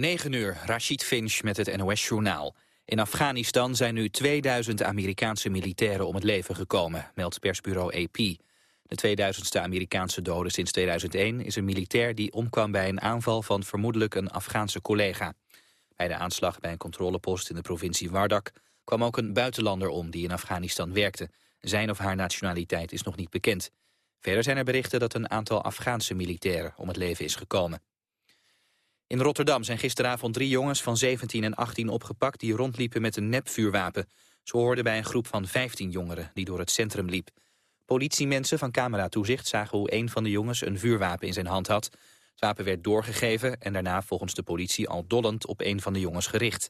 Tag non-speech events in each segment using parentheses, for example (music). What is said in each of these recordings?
9 uur, Rashid Finch met het NOS-journaal. In Afghanistan zijn nu 2000 Amerikaanse militairen om het leven gekomen, meldt persbureau AP. De 2000ste Amerikaanse dode sinds 2001 is een militair die omkwam bij een aanval van vermoedelijk een Afghaanse collega. Bij de aanslag bij een controlepost in de provincie Wardak kwam ook een buitenlander om die in Afghanistan werkte. Zijn of haar nationaliteit is nog niet bekend. Verder zijn er berichten dat een aantal Afghaanse militairen om het leven is gekomen. In Rotterdam zijn gisteravond drie jongens van 17 en 18 opgepakt... die rondliepen met een nepvuurwapen. Ze hoorden bij een groep van 15 jongeren die door het centrum liep. Politiemensen van cameratoezicht zagen hoe een van de jongens een vuurwapen in zijn hand had. Het wapen werd doorgegeven en daarna volgens de politie al dollend op een van de jongens gericht.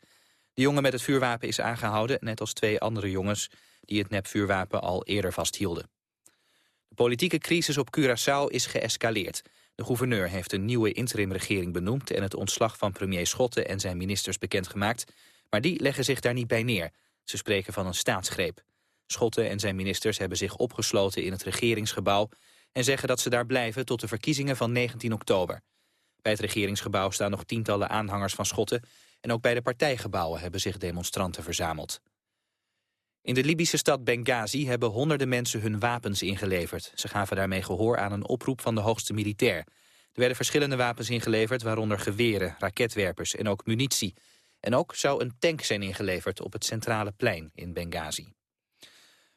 De jongen met het vuurwapen is aangehouden, net als twee andere jongens die het nepvuurwapen al eerder vasthielden. De politieke crisis op Curaçao is geëscaleerd. De gouverneur heeft een nieuwe interimregering benoemd... en het ontslag van premier Schotten en zijn ministers bekendgemaakt. Maar die leggen zich daar niet bij neer. Ze spreken van een staatsgreep. Schotten en zijn ministers hebben zich opgesloten in het regeringsgebouw... en zeggen dat ze daar blijven tot de verkiezingen van 19 oktober. Bij het regeringsgebouw staan nog tientallen aanhangers van Schotten... en ook bij de partijgebouwen hebben zich demonstranten verzameld. In de Libische stad Benghazi hebben honderden mensen hun wapens ingeleverd. Ze gaven daarmee gehoor aan een oproep van de hoogste militair. Er werden verschillende wapens ingeleverd, waaronder geweren, raketwerpers en ook munitie. En ook zou een tank zijn ingeleverd op het centrale plein in Benghazi.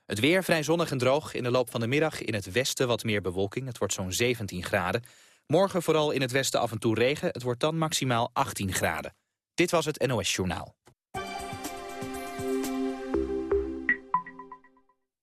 Het weer vrij zonnig en droog. In de loop van de middag in het westen wat meer bewolking. Het wordt zo'n 17 graden. Morgen vooral in het westen af en toe regen. Het wordt dan maximaal 18 graden. Dit was het NOS Journaal.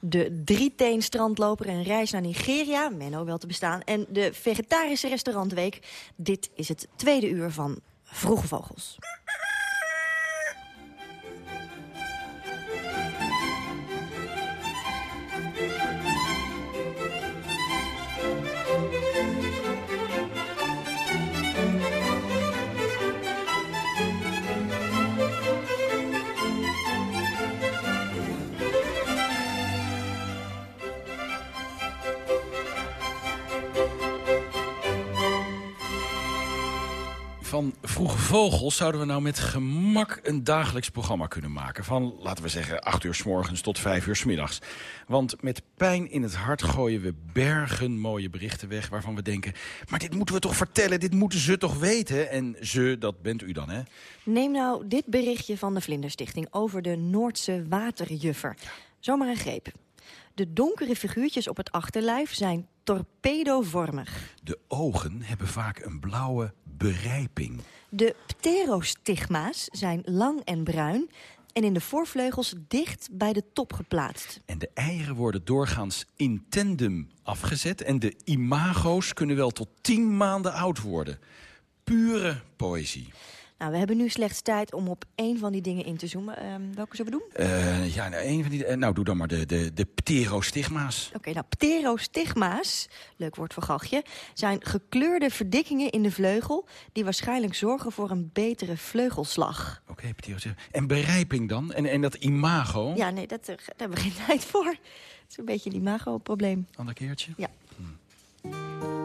De drieteen strandloper en reis naar Nigeria, Menno wel te bestaan... en de vegetarische restaurantweek. Dit is het tweede uur van Vroege Vogels. Van Vroege Vogels zouden we nou met gemak een dagelijks programma kunnen maken. Van, laten we zeggen, 8 uur s morgens tot 5 uur s middags. Want met pijn in het hart gooien we bergen mooie berichten weg... waarvan we denken, maar dit moeten we toch vertellen, dit moeten ze toch weten? En ze, dat bent u dan, hè? Neem nou dit berichtje van de Vlinderstichting over de Noordse waterjuffer. Zomaar een greep. De donkere figuurtjes op het achterlijf zijn torpedovormig. De ogen hebben vaak een blauwe berijping. De pterostigma's zijn lang en bruin en in de voorvleugels dicht bij de top geplaatst. En de eieren worden doorgaans in tandem afgezet... en de imago's kunnen wel tot tien maanden oud worden. Pure poëzie. Nou, we hebben nu slechts tijd om op één van die dingen in te zoomen. Ehm, welke zullen we doen? Uh, ja, nou, een van die, uh, nou, doe dan maar de, de, de pterostigma's. Oké, okay, nou, pterostigma's, leuk woord voor galgje... zijn gekleurde verdikkingen in de vleugel... die waarschijnlijk zorgen voor een betere vleugelslag. Oké, okay, pterostigma's. En berijping dan? En, en dat imago? Ja, nee, dat, daar hebben we geen (laughs) tijd voor. Het is een beetje een imago-probleem. Ander keertje? Ja. Hmm.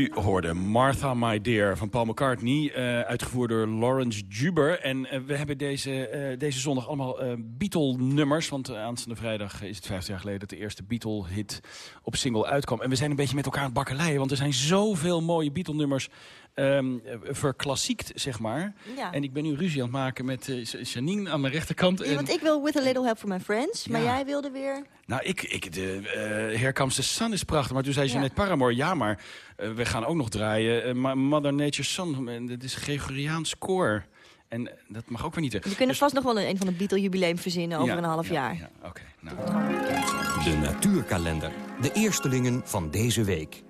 U hoorde Martha My Dear van Paul McCartney, uh, uitgevoerd door Lawrence Juber. En uh, we hebben deze, uh, deze zondag allemaal Beatle-nummers. Want aanstaande vrijdag is het 50 jaar geleden dat de eerste Beatle-hit op single uitkwam. En we zijn een beetje met elkaar aan het bakkeleien, want er zijn zoveel mooie Beatle-nummers um, verklassiekt, zeg maar. Ja. En ik ben nu ruzie aan het maken met uh, Janine aan mijn rechterkant. Ja, want ik wil With a Little Help from My Friends, maar jij wilde weer... Nou, ik, ik, de uh, Here Comes the Sun is prachtig, maar toen zei Jeanette ja. Paramore... ja, maar uh, we gaan ook nog draaien uh, Mother Nature's Son. Dat is Gregoriaans koor. En dat mag ook weer niet. We kunnen dus... vast nog wel een, een van de Beatle-jubileum verzinnen over ja, een half ja, jaar. Ja, Oké. Okay, nou. De natuurkalender. De eerstelingen van deze week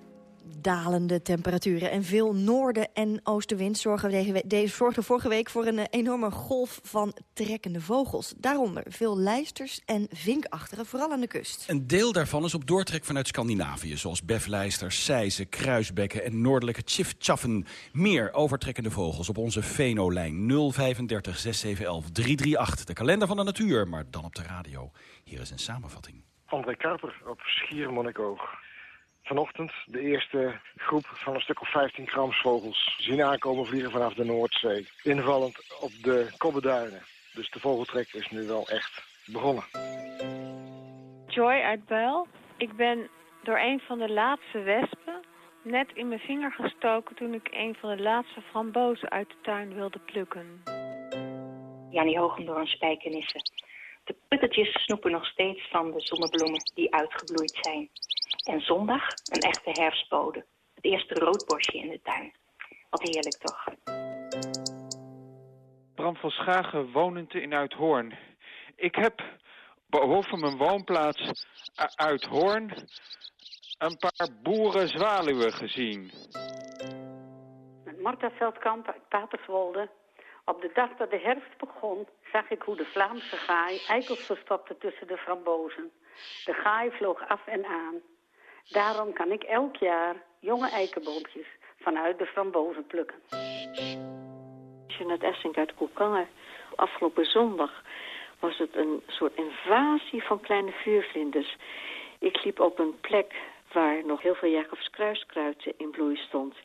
dalende temperaturen. En veel noorden- en oostenwind zorgden, vorige week voor een enorme golf van trekkende vogels. Daaronder veel lijsters en vinkachtigen, vooral aan de kust. Een deel daarvan is op doortrek vanuit Scandinavië, zoals beflijsters, seizen, kruisbekken en noordelijke tjifchaffen. Meer overtrekkende vogels op onze Venolijn 035 6711 338. De kalender van de natuur, maar dan op de radio. Hier is een samenvatting. André Karper op Schiermonnikoog vanochtend de eerste groep van een stuk of 15 gramsvogels zien aankomen vliegen vanaf de Noordzee. Invallend op de Kobbeduinen. Dus de vogeltrek is nu wel echt begonnen. Joy uit Buil. Ik ben door een van de laatste wespen net in mijn vinger gestoken toen ik een van de laatste frambozen uit de tuin wilde plukken. Jannie Hogendoorn Spijkenissen. De puttertjes snoepen nog steeds van de zonnebloemen die uitgebloeid zijn. En zondag een echte herfstbode. Het eerste roodborstje in de tuin. Wat heerlijk toch. Bram van Schagen, wonend in Uithoorn. Ik heb boven mijn woonplaats Uithoorn een paar boerenzwaluwen gezien. Met Marta Veldkamp uit Paterswolde. Op de dag dat de herfst begon, zag ik hoe de Vlaamse gaai eikels verstopte tussen de frambozen. De gaai vloog af en aan. Daarom kan ik elk jaar jonge eikenboompjes vanuit de frambozen plukken. Jeanette Essink uit Koekangen. Afgelopen zondag was het een soort invasie van kleine vuurvlinders. Ik liep op een plek waar nog heel veel Jacobskruiskruid in bloei stond.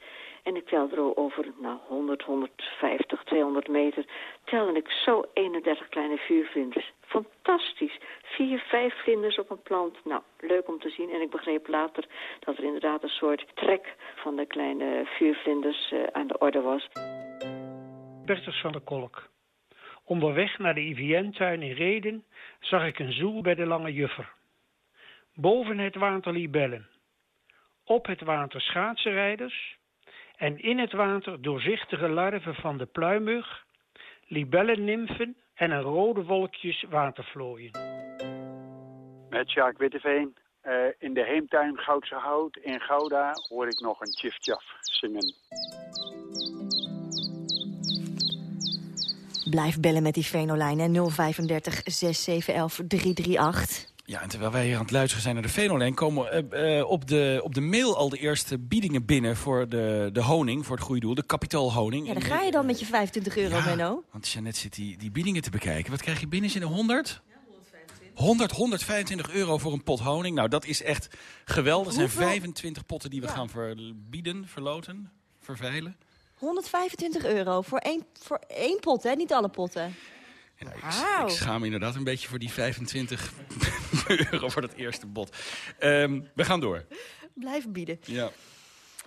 En ik telde er over nou, 100, 150, 200 meter... telde ik zo 31 kleine vuurvlinders. Fantastisch. Vier, vijf vlinders op een plant. Nou, leuk om te zien. En ik begreep later dat er inderdaad een soort trek van de kleine vuurvlinders uh, aan de orde was. Bertus van der Kolk. Onderweg naar de IVN-tuin in Reden zag ik een zoel bij de Lange Juffer. Boven het water libellen. Op het water schaatsenrijders en in het water doorzichtige larven van de pluimug, libellennimfen en een rode wolkjes watervlooien. Met Sjaak Witteveen. Uh, in de heemtuin Goudse Hout in Gouda hoor ik nog een tjiftjaf zingen. Blijf bellen met die Venolijn, 035 6711 338. Ja, en terwijl wij hier aan het luisteren zijn naar de Venolijn... komen uh, uh, op, de, op de mail al de eerste biedingen binnen voor de, de honing, voor het goede doel. De kapitaalhoning. Ja, daar ga je dan met je 25 euro, ja, Menno. Want Jeannette zit die, die biedingen te bekijken. Wat krijg je binnen? Zin 100? 100, 125 euro voor een pot honing. Nou, dat is echt geweldig. Er zijn 25 potten die we ja. gaan verbieden, verloten, verveilen. 125 euro voor één, voor één pot, hè? Niet alle potten. Ik, ik, schaam me inderdaad een beetje voor die 25 (laughs) euro voor dat eerste bod. Um, we gaan door. Blijf bieden. Ja.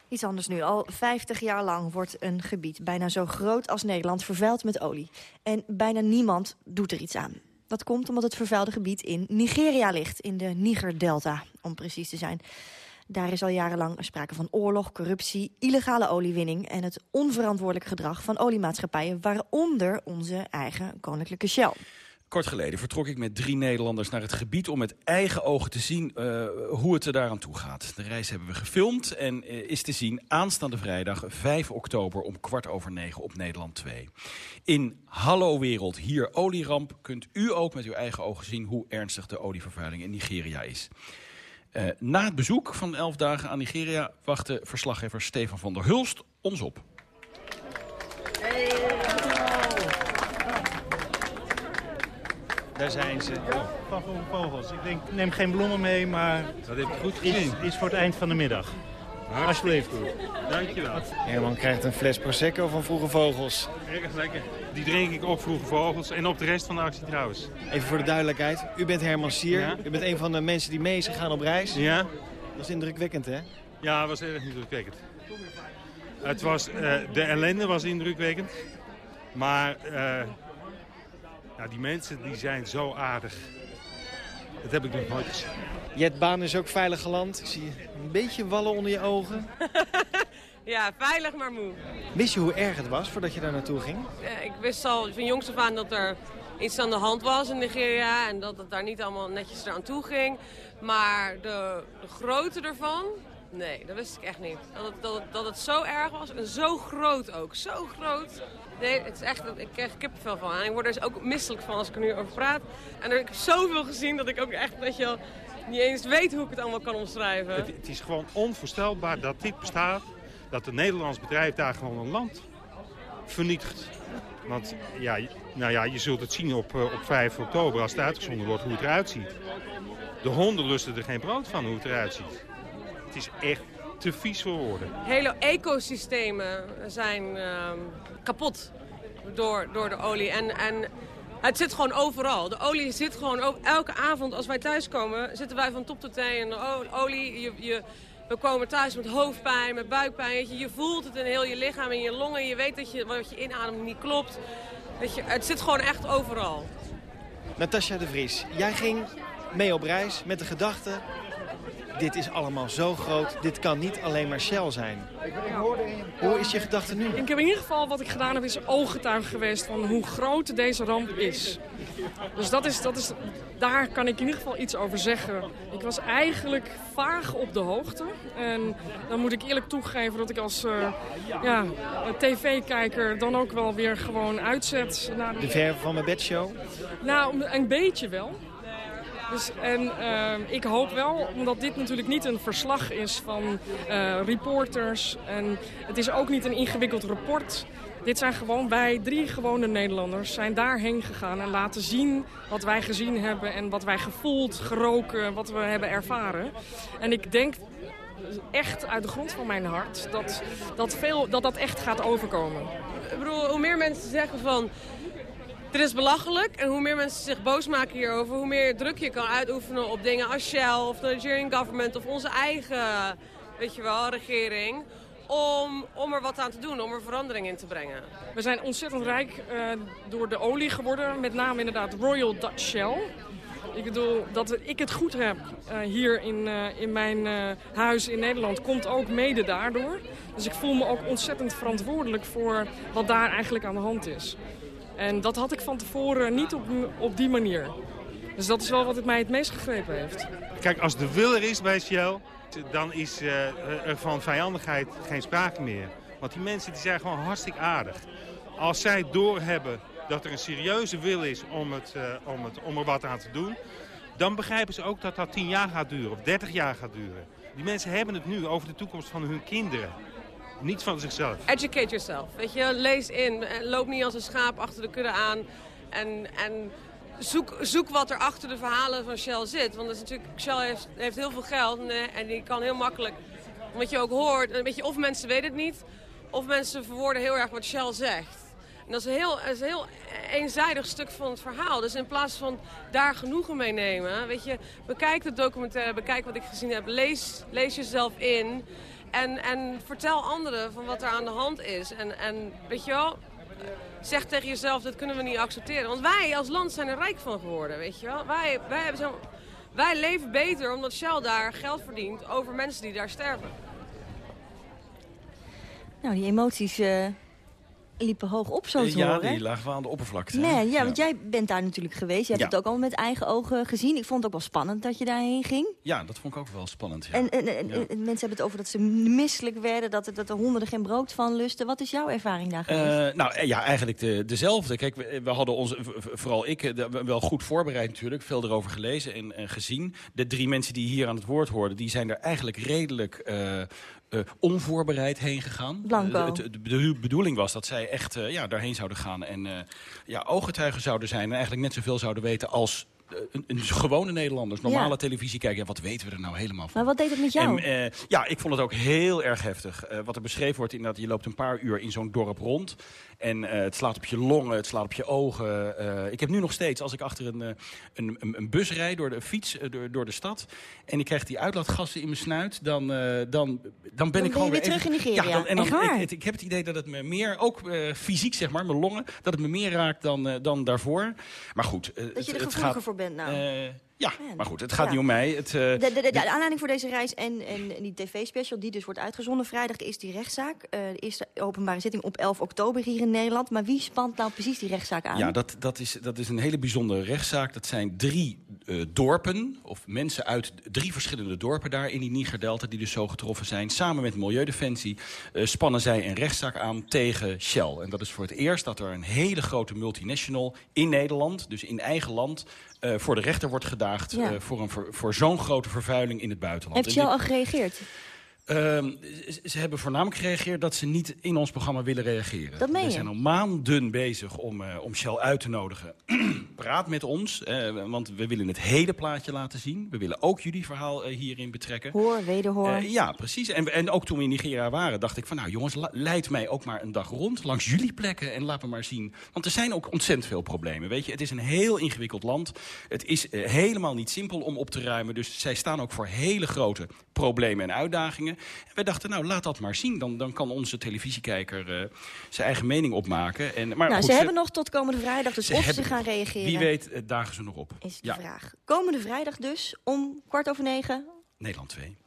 Iets anders nu. Al 50 jaar lang wordt een gebied bijna zo groot als Nederland vervuild met olie. En bijna niemand doet er iets aan. Dat komt omdat het vervuilde gebied in Nigeria ligt, in de Niger-delta, om precies te zijn. Daar is al jarenlang sprake van oorlog, corruptie, illegale oliewinning... en het onverantwoordelijk gedrag van oliemaatschappijen... waaronder onze eigen koninklijke Shell. Kort geleden vertrok ik met drie Nederlanders naar het gebied... om met eigen ogen te zien uh, hoe het er daaraan toe gaat. De reis hebben we gefilmd en uh, is te zien aanstaande vrijdag 5 oktober... om kwart over negen op Nederland 2. In Hallo Wereld, hier olieramp, kunt u ook met uw eigen ogen zien... hoe ernstig de olievervuiling in Nigeria is. Uh, na het bezoek van 11 dagen aan Nigeria... wachtte verslaggever Stefan van der Hulst ons op. Hey, Daar zijn ze. Van vogels. Ik denk, neem geen bloemen mee, maar dat heb ik goed iets, iets voor het eind van de middag. Alsjeblieft. Dankjewel. Herman krijgt een fles Prosecco van Vroege Vogels. Erg lekker. Die drink ik op Vroege Vogels en op de rest van de actie trouwens. Even voor de duidelijkheid. U bent Herman Sier. Ja. U bent een van de mensen die mee is gegaan op reis. Ja? Dat is indrukwekkend, hè? Ja, het was erg indrukwekkend. Het was, eh, de ellende was indrukwekkend. Maar eh, nou, die mensen die zijn zo aardig. Dat heb ik nog nooit gezien. Jet Baan is ook veilig geland. Ik zie een beetje wallen onder je ogen. (laughs) Ja, veilig maar moe. Wist je hoe erg het was voordat je daar naartoe ging? Eh, Ik wist al van jongs af aan dat er iets aan de hand was in Nigeria en dat het daar niet allemaal netjes eraan toe ging. Maar de, de grootte ervan, nee, dat wist ik echt niet. Dat het, dat, het, dat het zo erg was en zo groot ook, zo groot. Nee, het is echt, ik krijg kippenvel van. En ik word er dus ook misselijk van als ik er nu over praat. En er, ik heb zoveel gezien dat ik ook echt, weet je wel, niet eens weet hoe ik het allemaal kan omschrijven. Het, het is gewoon onvoorstelbaar dat dit bestaat. Dat een Nederlands bedrijf daar gewoon een land vernietigt. Want ja, je- nou ja, je zult het zien op, eh, op 5 oktober als het uitgezonden wordt hoe het eruit ziet. De honden lusten er geen brood van hoe het eruit ziet. Het is echt te vies voor woorden. Hele ecosystemen zijn ehm, kapot door, door de olie. En, en het zit gewoon overal. De olie zit gewoon ook elke avond als wij thuiskomen, zitten wij van top tot teen in de olie. Je, je, we komen thuis met hoofdpijn, met buikpijn. Je, voelt het in heel je lichaam, in je longen. Je weet dat je, wat je inademt niet klopt. Weet je, het zit gewoon echt overal. Natasja de Vries, jij ging mee op reis met de gedachte... dit is allemaal zo groot, dit kan niet alleen maar Shell zijn. Hoe is je gedachte nu? Ik heb in ieder geval wat ik gedaan heb, is ooggetuige geweest van hoe groot deze ramp is. Dus dat is, dat is, daar kan ik in ieder geval iets over zeggen. Ik was eigenlijk vaag op de hoogte. En dan moet ik eerlijk toegeven dat ik als eh, ja, tv-kijker dan ook wel weer gewoon uitzet. Naar De verven van mijn bedshow? nou, een beetje wel. Dus, en ehm, ik hoop wel, omdat dit natuurlijk niet een verslag is van eh, reporters... en het is ook niet een ingewikkeld rapport... Dit zijn gewoon wij, drie gewone Nederlanders, zijn daarheen gegaan en laten zien wat wij gezien hebben en wat wij gevoeld, geroken, wat we hebben ervaren. En ik denk echt uit de grond van mijn hart dat dat, veel, dat, dat echt gaat overkomen. Ik bedoel, hoe meer mensen zeggen van... Dit is belachelijk. En hoe meer mensen zich boos maken hierover... hoe meer druk je kan uitoefenen op dingen als Shell... of de Nigerian government of onze eigen, weet je wel, regering... Om, om er wat aan te doen, om er verandering in te brengen. We zijn ontzettend rijk eh, door de olie geworden. Met name inderdaad Royal Dutch Shell. Ik bedoel, dat ik het goed heb eh, hier in, eh, in mijn huis in Nederland komt ook mede daardoor. Dus ik voel me ook ontzettend verantwoordelijk voor wat daar eigenlijk aan de hand is. En dat had ik van tevoren niet op, op die manier. Dus dat is wel wat het mij het meest gegrepen heeft. Kijk, als de wil er is bij Shell, dan is eh, er van vijandigheid geen sprake meer. Want die mensen die zijn gewoon hartstikke aardig. Als zij doorhebben dat er een serieuze wil is om, het, eh, om, het, om er wat aan te doen... dan begrijpen ze ook dat dat 10 jaar gaat duren of 30 jaar gaat duren. Die mensen hebben het nu over de toekomst van hun kinderen. Niet van zichzelf. Educate yourself. Weet je, lees in. Loop niet als een schaap achter de kudde aan. En, en zoek, zoek wat er achter de verhalen van Shell zit. Want dat is natuurlijk, Shell heeft, heeft heel veel geld en, en die kan heel makkelijk... Wat je ook hoort, een beetje, of mensen weten het niet... of mensen verwoorden heel erg wat Shell zegt. En dat is, een heel, is heel eenzijdig stuk van het verhaal. Dus in plaats van daar genoegen mee nemen... Weet je, bekijk de documentaire, bekijk wat ik gezien heb. Lees, lees jezelf in... En, en vertel anderen van wat er aan de hand is. En, en weet je wel, zeg tegen jezelf, dat kunnen we niet accepteren. Want wij als land zijn er rijk van geworden, weet je wel. Wij, wij, hebben zo, wij leven beter omdat Shell daar geld verdient over mensen die daar sterven. Nou, die emoties eh, liepen hoog op, zo te ja, horen. die lagen wel aan de oppervlakte. hè? Nee, ja, want jij bent daar natuurlijk geweest. Je hebt Ja. het ook al met eigen ogen gezien. Ik vond het ook wel spannend dat je daarheen ging. Ja, dat vond ik ook wel spannend. Ja. En, en, en- Ja. en mensen hebben het over dat ze misselijk werden, dat, er- dat er geen brood van lusten. Wat is jouw ervaring daar geweest? Eh, nou eh, ja, eigenlijk de, dezelfde. Kijk, we, we hadden ons, vooral ik, eh, de- wel goed voorbereid natuurlijk. Veel erover gelezen en, en gezien. De drie mensen die hier aan het woord hoorden, die zijn er eigenlijk redelijk eh, eh, onvoorbereid heen gegaan. Blanco. Eh, de, de bedoeling was dat zij echt eh, ja, daarheen zouden gaan en eh, ja, ooggetuigen zouden zijn. En eigenlijk net zoveel zouden weten als een, een gewone Nederlanders, normale Ja. televisie kijken. Ja, wat weten we er nou helemaal van? Maar wat deed het met jou? En, ja, ik vond het ook heel erg heftig. Wat er beschreven wordt, inderdaad, je loopt een paar uur in zo'n dorp rond. En eh, het slaat op je longen, het slaat op je ogen. Eh, ik heb nu nog steeds, als ik achter een, eh, een, een, bus rijd door de fiets, door, door de stad... en ik krijg die uitlaatgassen in mijn snuit, dan, dan, dan ben ben ik je gewoon weer terug even- in Nigeria. Ja, dan, en dan, ik, het- ik heb het idee dat het me meer, ook fysiek zeg maar, mijn longen... dat het me meer raakt dan, dan daarvoor. Maar goed, Dat het, je er gevoeliger voor bent nou. Ja, maar goed, het gaat Ja. niet om mij. Het, eh, De, de, de, de aanleiding voor deze reis en, en die tv-special die dus wordt uitgezonden vrijdag is die rechtszaak. Eh, de eerste openbare zitting op 11 oktober hier in Nederland. Maar wie spant nou precies die rechtszaak aan? Ja, dat, dat, is, dat is een hele bijzondere rechtszaak. Dat zijn drie eh, dorpen, of mensen uit drie verschillende dorpen daar in die Niger-delta... die dus zo getroffen zijn. Samen met Milieudefensie spannen zij een rechtszaak aan tegen Shell. En dat is voor het eerst dat er een hele grote multinational in Nederland... dus in eigen land, eh, voor de rechter wordt gedaagd... Ja. eh, voor, een, voor zo'n grote vervuiling in het buitenland. Shell dit- al gereageerd? Ehm, ze, hebben voornamelijk gereageerd dat ze niet in ons programma willen reageren. Dat meen We zijn al maanden bezig om, eh, om Shell uit te nodigen. (clears throat) Praat met ons, eh, want we willen het hele plaatje laten zien. We willen ook jullie verhaal eh, hierin betrekken. Hoor, wederhoor. Ja, precies. En, en ook toen we in Nigeria waren, dacht ik van... nou jongens, leid mij ook maar een dag rond langs jullie plekken... en laat me maar zien. Want er zijn ook ontzettend veel problemen. Weet je, het is een heel ingewikkeld land. Het is helemaal niet simpel om op te ruimen. Dus zij staan ook voor hele grote problemen en uitdagingen. En wij dachten, nou, laat dat maar zien. Dan, dan kan onze televisiekijker eh, zijn eigen mening opmaken. En, maar nou, goed, ze hebben nog tot komende vrijdag, dus ze of ze gaan reageren. Wie weet, eh, dagen ze nog op. Is de ja, vraag. Komende vrijdag dus, om kwart over negen. Nederland 2.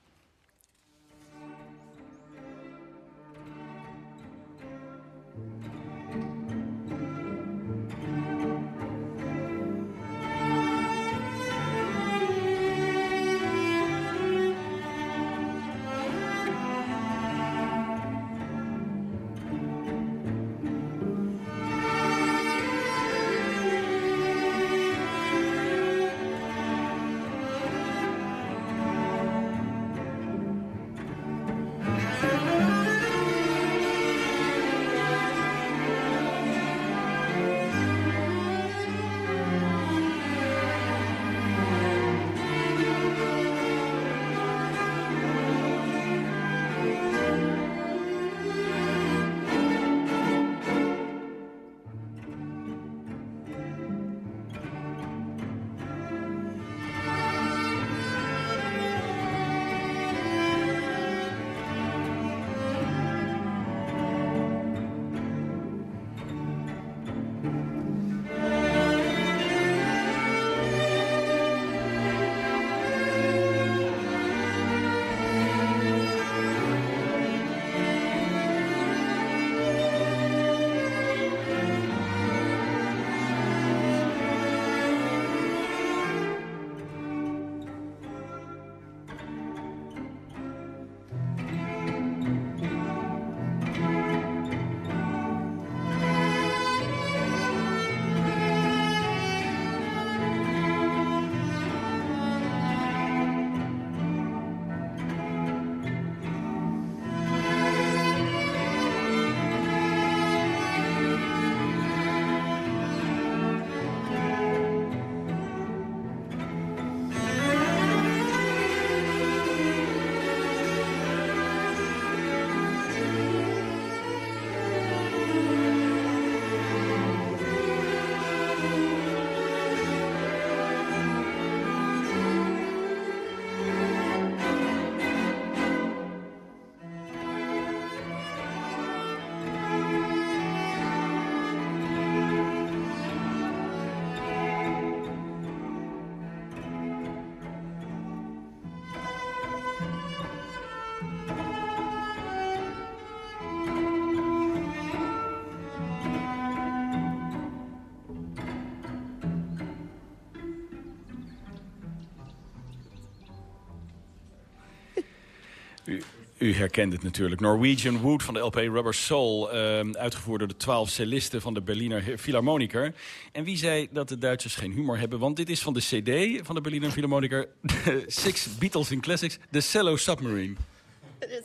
U, herkent het natuurlijk. Norwegian Wood van de LP Rubber Soul. ehm, uitgevoerd door de twaalf cellisten van de Berliner Philharmoniker. En wie zei dat de Duitsers geen humor hebben? Want dit is van de cd van de Berliner Philharmoniker. (laughs) Six Beatles in Classics. The Cello Submarine.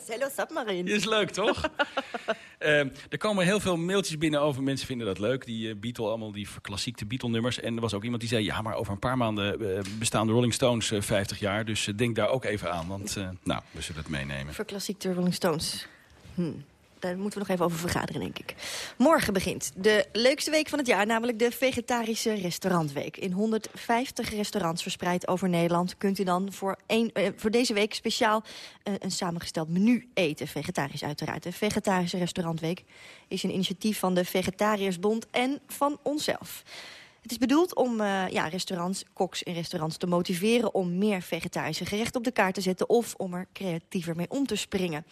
Hello Submarine. Is leuk, toch? (laughs) Ehm, er komen heel veel mailtjes binnen over mensen vinden dat leuk. Die uh, Beatle, allemaal die klassieke Beatle-nummers. En er was ook iemand die zei... ja, maar over een paar maanden uh, bestaan de Rolling Stones 50 jaar. Dus denk daar ook even aan. Want nou, we zullen het meenemen. Verklassiekte Rolling Stones. Hm daar moeten we nog even over vergaderen, denk ik. Morgen begint de leukste week van het jaar, namelijk de Vegetarische Restaurantweek. In 150 restaurants verspreid over Nederland kunt u dan voor, eh, voor deze week speciaal eh, een samengesteld menu eten. Vegetarisch uiteraard. De Vegetarische Restaurantweek is een initiatief van de Vegetariërsbond en van onszelf. Het is bedoeld om uh, ja, restaurants, koks en restaurants te motiveren... om meer vegetarische gerechten op de kaart te zetten... of om er creatiever mee om te springen.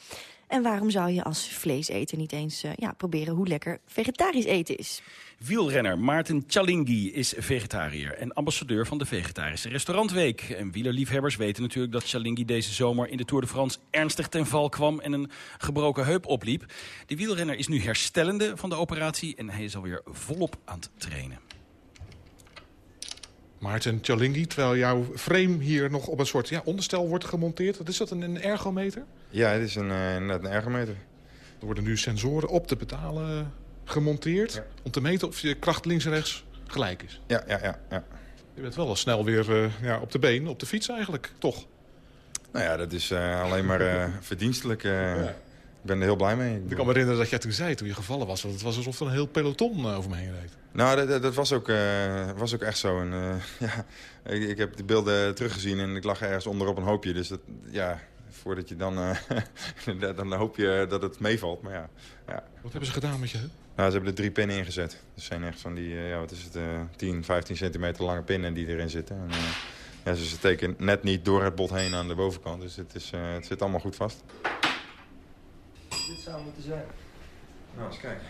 En waarom zou je als vleeseter niet eens uh, ja, proberen hoe lekker vegetarisch eten is? Wielrenner Maarten Chalingi is vegetariër en ambassadeur van de Vegetarische Restaurantweek. En wielerliefhebbers weten natuurlijk dat Chalingi deze zomer in de Tour de France ernstig ten val kwam en een gebroken heup opliep. De wielrenner is nu herstellende van de operatie en hij is alweer volop aan het trainen. Maarten Chalingi, terwijl jouw frame hier nog op een soort ja, onderstel wordt gemonteerd. Wat is dat, een, een ergometer? Ja, het is een, uh, een ergometer. Er worden nu sensoren op de pedalen gemonteerd... om te meten of je kracht links en rechts gelijk is. Ja, ja, ja. ja. Je bent wel al snel weer uh, ja, op de been, op de fiets eigenlijk, toch? Nou ja, dat is uh, alleen maar (laughs) verdienstelijk. Ja. Ik ben er heel blij mee. Ik kan me herinneren dat jij toen zei, toen je gevallen was... dat het was alsof er een heel peloton over me heen reed. Nou, dat, dat was, ook, uh, was ook echt zo. En, uh, (laughs) ja, ik, ik, heb de beelden teruggezien en ik lag ergens onder op een hoopje. Dus dat, ja, voordat je dan... (laughs) Uh, dan hoop je dat het meevalt, maar ja, ja. Wat hebben ze gedaan met je Nou, ze hebben er drie pinnen ingezet. Dus zijn echt van die, ja, wat is het, 10, 15 centimeter lange pinnen die erin zitten. En, ja, ze steken net niet door het bot heen aan de bovenkant. Dus het, is, het zit allemaal goed vast. Dit zou moeten zijn. Nou, eens kijken.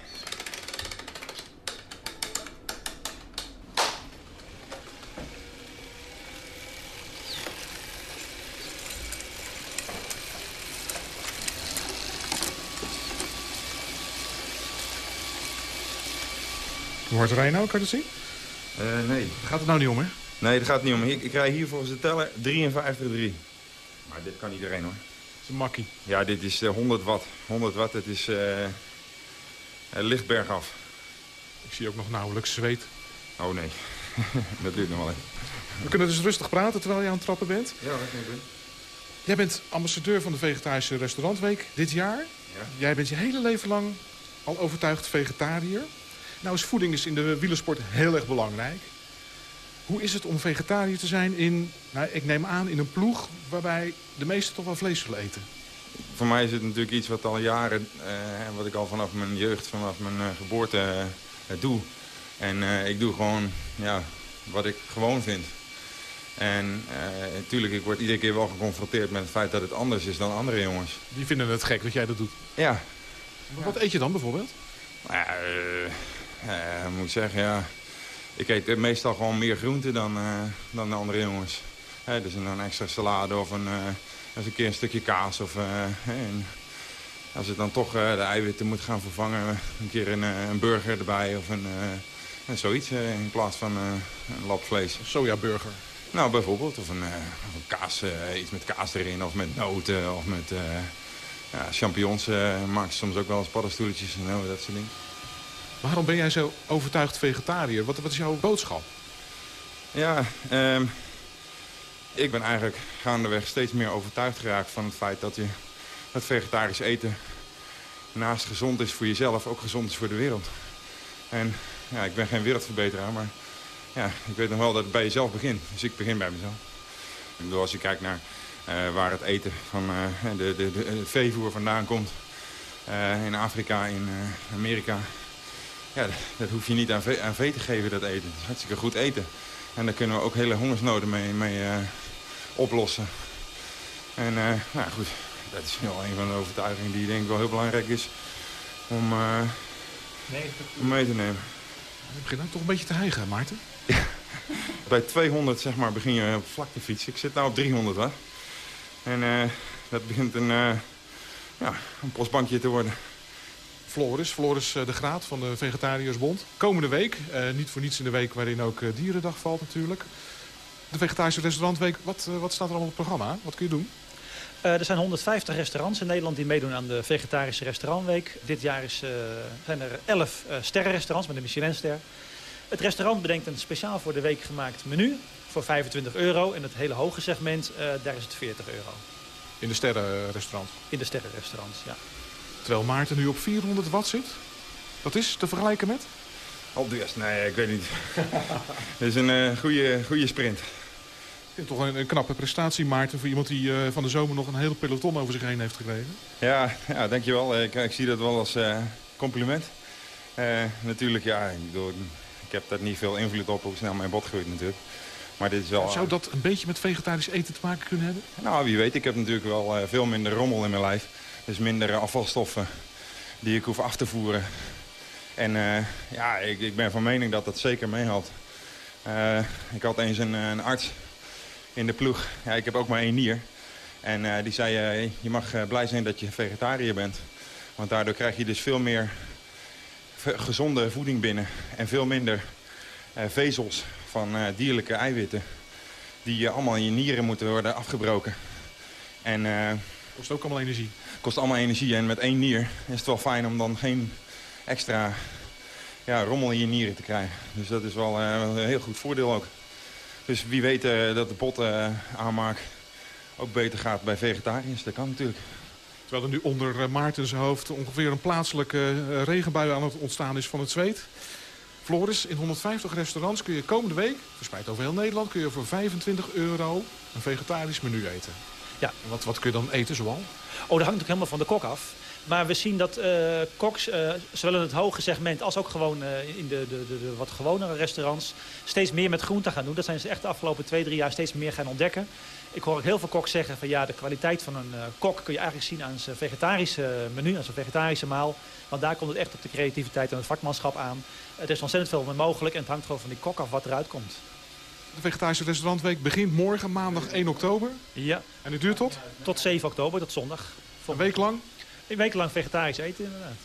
Hoe hard rij nou, kan je dat zien? Uh, nee. Gaat het nou niet om, hè? Nee, dat gaat niet om. Ik, ik rij hier volgens de teller 53,3. Maar dit kan iedereen, hoor. Dat is een makkie. Ja, dit is uh, 100 watt. 100 watt, het is uh, licht bergaf. Ik zie ook nog nauwelijks zweet. Oh, nee. (laughs) dat duurt nog wel even. We kunnen dus rustig praten terwijl je aan het trappen bent. Ja, dat kan ik. Jij bent ambassadeur van de Vegetarische Restaurantweek dit jaar. Ja. Jij bent je hele leven lang al overtuigd vegetariër. Nou is voeding is in de wielersport heel erg belangrijk. Hoe is het om vegetariër te zijn in, nou, ik neem aan, in een ploeg waarbij de meesten toch wel vlees zullen eten? Voor mij is het natuurlijk iets wat al jaren, uh, wat ik al vanaf mijn jeugd, vanaf mijn uh, geboorte uh, doe. En ik doe gewoon ja, wat ik gewoon vind. En natuurlijk, ik word iedere keer wel geconfronteerd met het feit dat het anders is dan andere jongens. Die vinden het gek dat jij dat doet? Ja. Wat eet je dan bijvoorbeeld? Nou ja, uh, moet ik zeggen, ja. Ik eet meestal gewoon meer groenten dan, uh, dan de andere jongens. Hè, dus een, een extra salade of een, uh, een keer een stukje kaas. Of, en als het dan toch de eiwitten moet gaan vervangen, een keer een, een burger erbij of een, zoiets in plaats van een lap vlees. Sojaburger? Nou, bijvoorbeeld. Of een, of een kaas, iets met kaas erin of met noten of met ja, champignons. maak soms ook wel eens paddenstoeltjes en dat soort dingen. Waarom ben jij zo overtuigd vegetariër? Wat, wat is jouw boodschap? Ja, um, ik ben eigenlijk gaandeweg steeds meer overtuigd geraakt van het feit dat je het vegetarisch eten naast gezond is voor jezelf ook gezond is voor de wereld. En ja, ik ben geen wereldverbeteraar, maar ja, ik weet nog wel dat het bij jezelf begint. Dus ik begin bij mezelf. Ik als je kijkt naar uh, waar het eten van uh, de, de, de, de, veevoer vandaan komt... In Afrika, in Amerika, ja, dat hoef je niet aan vee, aan vee te geven, dat eten. Het is hartstikke goed eten. En daar kunnen we ook hele hongersnoden mee, mee uh, oplossen. En uh, nou goed, dat is wel een van de overtuigingen die denk ik wel heel belangrijk is om, uh, nee, om mee te nemen. Je begint ook toch een beetje te hijgen, Maarten? (laughs) Bij 200 zeg maar, begin je op vlak te fietsen. Ik zit nu op 300 hoor. En dat begint een, ja, een postbankje te worden. Floris, Floris de Graat van de Vegetariërsbond. Komende week, uh, niet voor niets in de week waarin ook uh, Dierendag valt natuurlijk. De Vegetarische Restaurantweek, wat, wat staat er allemaal op het programma? Wat kun je doen? Uh, er zijn 150 restaurants in Nederland die meedoen aan de vegetarische restaurantweek. Dit jaar is, uh, zijn er 11 uh, sterrenrestaurants met een Michelinster. Het restaurant bedenkt een speciaal voor de week gemaakt menu voor 25 euro. En het hele hoge segment, daar is het 40 euro. In de sterrenrestaurant? In de sterrenrestaurants, ja. Terwijl Maarten nu op 400 watt zit. Dat is te vergelijken met? Alduast, nee, ik weet niet. (laughs) Het is een uh, goede, goede sprint. Toch een, een, knappe prestatie, Maarten, voor iemand die uh, van de zomer nog een hele peloton over zich heen heeft gekregen. Ja, ja dankjewel. Ik, ik zie dat wel als uh, compliment. natuurlijk, ja, ik, bedoel, ik heb daar niet veel invloed op hoe snel mijn bot groeit natuurlijk. Maar dit is wel... Zou dat een beetje met vegetarisch eten te maken kunnen hebben? Nou, wie weet. Ik heb natuurlijk wel veel minder rommel in mijn lijf. Dus minder afvalstoffen die ik hoef af te voeren. En uh, ja, ik, ik, ben van mening dat dat zeker meehelpt. Uh, ik had eens een, een, arts in de ploeg. Ja, ik heb ook maar één nier. En die zei, je mag blij zijn dat je vegetariër bent. Want daardoor krijg je dus veel meer gezonde voeding binnen. En veel minder vezels van dierlijke eiwitten. Die allemaal in je nieren moeten worden afgebroken. En, kost ook allemaal energie. Kost allemaal energie. En met één nier is het wel fijn om dan geen extra ja, rommel in je nieren te krijgen. Dus dat is wel uh, een heel goed voordeel ook. Dus wie weet uh, dat de botaanmaak ook beter gaat bij vegetariërs. Dat kan natuurlijk. Terwijl er nu onder Maartens hoofd ongeveer een plaatselijke regenbui aan het ontstaan is van het zweet. Floris, in 150 restaurants kun je komende week, verspreid over heel Nederland... kun je voor 25 euro een vegetarisch menu eten. Ja. wat, wat kun je dan eten zoal? Oh, dat hangt natuurlijk helemaal van de kok af. Maar we zien dat uh, koks, uh, zowel in het hoge segment als ook gewoon uh, in de, de, de, de, wat gewonere restaurants... steeds meer met groenten gaan doen. Dat zijn ze echt de afgelopen twee, drie jaar steeds meer gaan ontdekken. Ik hoor ook heel veel koks zeggen van ja, de kwaliteit van een kok kun je eigenlijk zien aan zijn vegetarische menu, aan zijn vegetarische maal. Want daar komt het echt op de creativiteit en het vakmanschap aan. Het is ontzettend veel mogelijk en het hangt gewoon van die kok af wat eruit komt. De vegetarische restaurantweek begint morgen, maandag 1 oktober. Ja. En het duurt tot? Tot 7 oktober, tot zondag. Een week lang? Een week lang vegetarisch eten, inderdaad.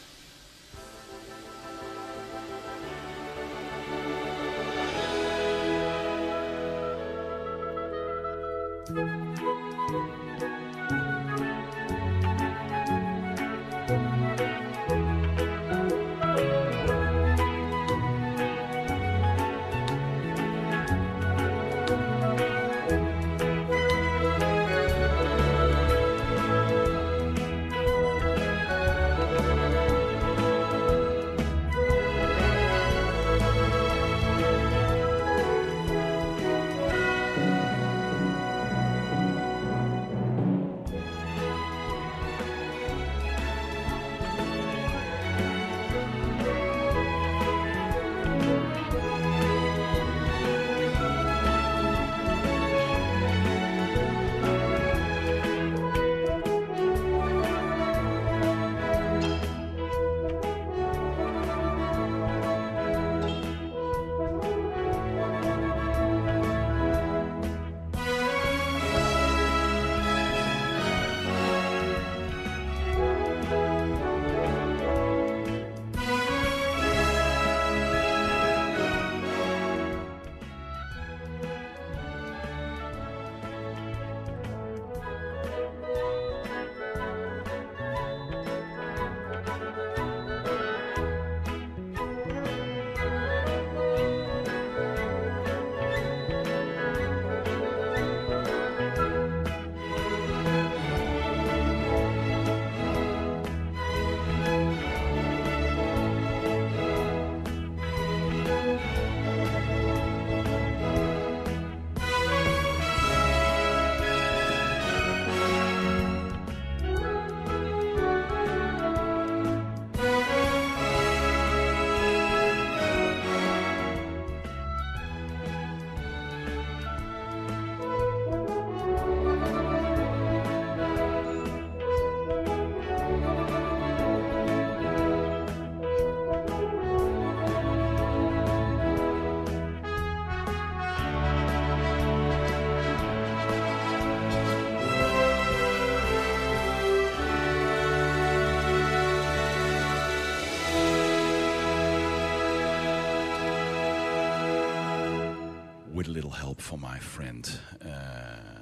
My Friend. Uh,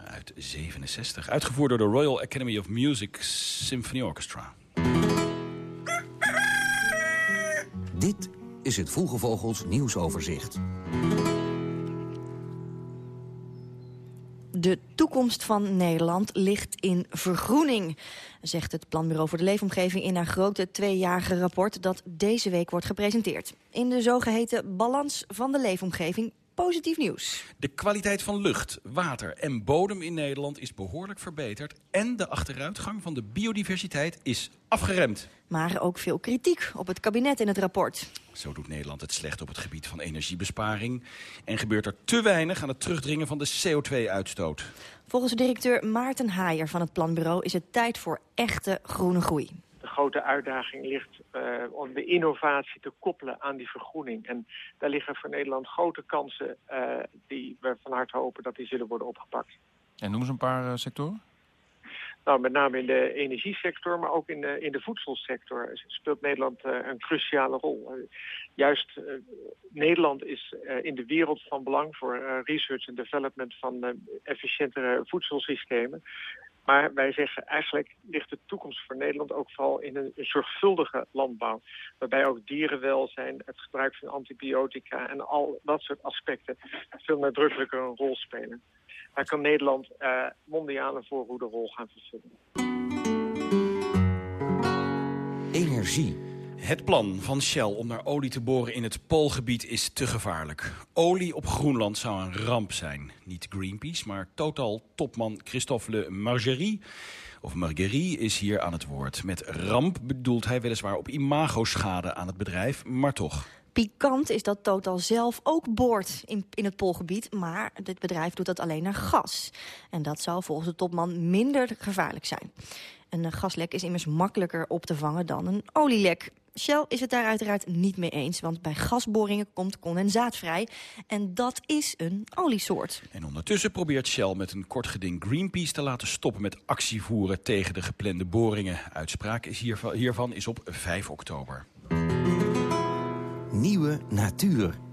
uit 67. Uitgevoerd door de Royal Academy of Music Symphony Orchestra. Dit is het Vroege Vogels nieuwsoverzicht. De toekomst van Nederland ligt in vergroening, zegt het Planbureau voor de Leefomgeving in haar grote tweejarige rapport dat deze week wordt gepresenteerd. In de zogeheten Balans van de Leefomgeving positief nieuws. De kwaliteit van lucht, water en bodem in Nederland is behoorlijk verbeterd... en de achteruitgang van de biodiversiteit is afgeremd. Maar ook veel kritiek op het kabinet in het rapport. Zo doet Nederland het slecht op het gebied van energiebesparing... en gebeurt er te weinig aan het terugdringen van de CO2-uitstoot. Volgens directeur Maarten Haaier van het Planbureau is het tijd voor echte groene groei grote uitdaging ligt uh, om de innovatie te koppelen aan die vergroening. En daar liggen voor Nederland grote kansen uh, die we van harte hopen dat die zullen worden opgepakt. En noem eens een paar uh, sectoren. Nou, met name in de energiesector, maar ook in de, in de voedselsector speelt Nederland een cruciale rol. juist Nederland is in de wereld van belang voor research en development van efficiëntere voedselsystemen. Maar wij zeggen eigenlijk ligt de toekomst voor Nederland ook vooral in een, zorgvuldige landbouw. Waarbij ook dierenwelzijn, het gebruik van antibiotica en al dat soort aspecten veel nadrukkelijker een rol spelen. Daar kan Nederland uh, mondiaal een voorhoederrol gaan vervullen. Energie. Het plan van Shell om naar olie te boren in het Poolgebied is te gevaarlijk. Olie op Groenland zou een ramp zijn. Niet Greenpeace, maar totaal topman Christophe Le Margerie of Marguerite is hier aan het woord. Met ramp bedoelt hij weliswaar op imagoschade aan het bedrijf, maar toch. Pikant is dat Total zelf ook boort in, in het Poolgebied... maar dit bedrijf doet dat alleen naar gas. En dat zou volgens de topman minder gevaarlijk zijn. Een gaslek is immers makkelijker op te vangen dan een olielek. Shell is het daar uiteraard niet mee eens, want bij gasboringen komt condensaat vrij. En dat is een oliesoort. En ondertussen probeert Shell met een kort geding Greenpeace te laten stoppen met actie voeren tegen de geplande boringen. Uitspraak is hiervan, hiervan is op 5 oktober. Nieuwe natuur.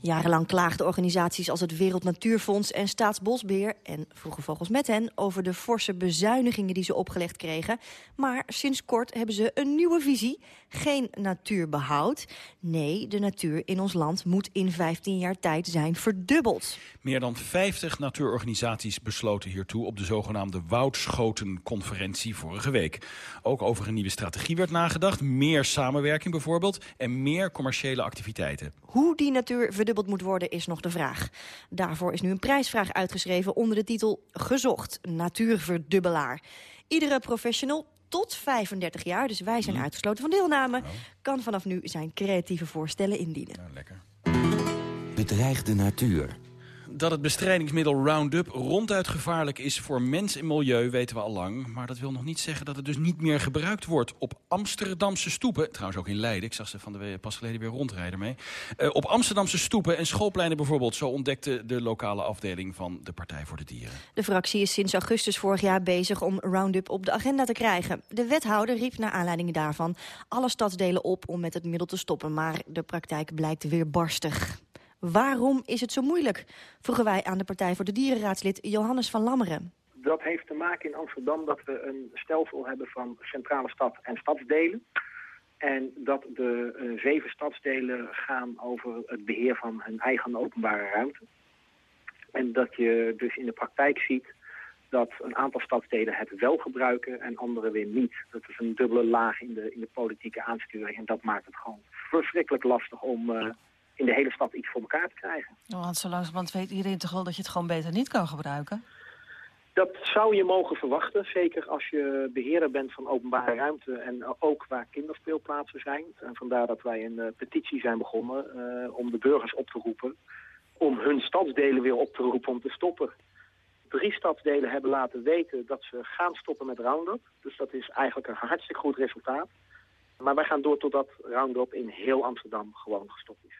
Jarenlang klaagden organisaties als het Wereld Natuurfonds en Staatsbosbeheer... en Vroege Vogels met hen over de forse bezuinigingen die ze opgelegd kregen. Maar sinds kort hebben ze een nieuwe visie. Geen natuurbehoud. Nee, de natuur in ons land moet in 15 jaar tijd zijn verdubbeld. Meer dan 50 natuurorganisaties besloten hiertoe... op de zogenaamde Woudschoten-conferentie vorige week. Ook over een nieuwe strategie werd nagedacht. Meer samenwerking bijvoorbeeld en meer commerciële activiteiten. Hoe die natuur verdubbeld moet worden is nog de vraag. Daarvoor is nu een prijsvraag uitgeschreven onder de titel Gezocht, natuurverdubbelaar. Iedere professional tot 35 jaar, dus wij zijn uitgesloten van deelname... kan vanaf nu zijn creatieve voorstellen indienen. Nou, lekker. Bedreigde natuur dat het bestrijdingsmiddel Roundup ronduit gevaarlijk is voor mens en milieu weten we al lang. Maar dat wil nog niet zeggen dat het dus niet meer gebruikt wordt op Amsterdamse stoepen. Trouwens ook in Leiden, ik zag ze van de pas geleden weer rondrijden mee. Uh, op Amsterdamse stoepen en schoolpleinen bijvoorbeeld. Zo ontdekte de lokale afdeling van de Partij voor de Dieren. De fractie is sinds augustus vorig jaar bezig om Roundup op de agenda te krijgen. De wethouder riep naar aanleiding daarvan alle stadsdelen op om met het middel te stoppen. Maar de praktijk blijkt weer barstig. Waarom is het zo moeilijk? Vroegen wij aan de Partij voor de Dierenraadslid Johannes van Lammeren. Dat heeft te maken in Amsterdam dat we een stelsel hebben van centrale stad en stadsdelen. En dat de uh, zeven stadsdelen gaan over het beheer van hun eigen openbare ruimte. En dat je dus in de praktijk ziet dat een aantal stadsdelen het wel gebruiken en andere weer niet. Dat is een dubbele laag in de, in de politieke aansturing en dat maakt het gewoon verschrikkelijk lastig om... Uh, in de hele stad iets voor elkaar te krijgen. Want zo langzamerhand weet iedereen toch wel dat je het gewoon beter niet kan gebruiken? Dat zou je mogen verwachten, zeker als je beheerder bent van openbare ruimte en ook waar kinderspeelplaatsen zijn. En vandaar dat wij een uh, petitie zijn begonnen uh, om de burgers op te roepen om hun stadsdelen weer op te roepen om te stoppen. Drie stadsdelen hebben laten weten dat ze gaan stoppen met Roundup. Dus dat is eigenlijk een hartstikke goed resultaat. Maar wij gaan door totdat Roundup in heel Amsterdam gewoon gestopt is.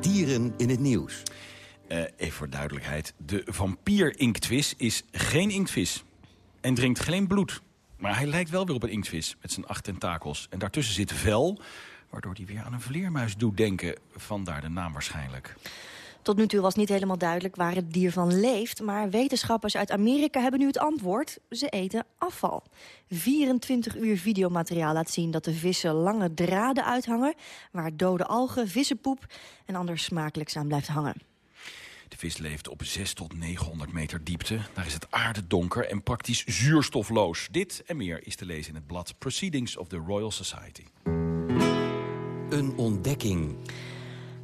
Dieren in het nieuws. Uh, even voor duidelijkheid. De vampier-inktvis is geen inktvis. En drinkt geen bloed. Maar hij lijkt wel weer op een inktvis met zijn acht tentakels. En daartussen zit vel, Waardoor die weer aan een vleermuis doet denken. Vandaar de naam waarschijnlijk. Tot nu toe was niet helemaal duidelijk waar het dier van leeft... maar wetenschappers uit Amerika hebben nu het antwoord. Ze eten afval. 24 uur videomateriaal laat zien dat de vissen lange draden uithangen... waar dode algen, vissenpoep en ander smakelijks aan blijft hangen. De vis leeft op 6 tot 900 meter diepte. Daar is het aarde donker en praktisch zuurstofloos. Dit en meer is te lezen in het blad Proceedings of the Royal Society. Een ontdekking.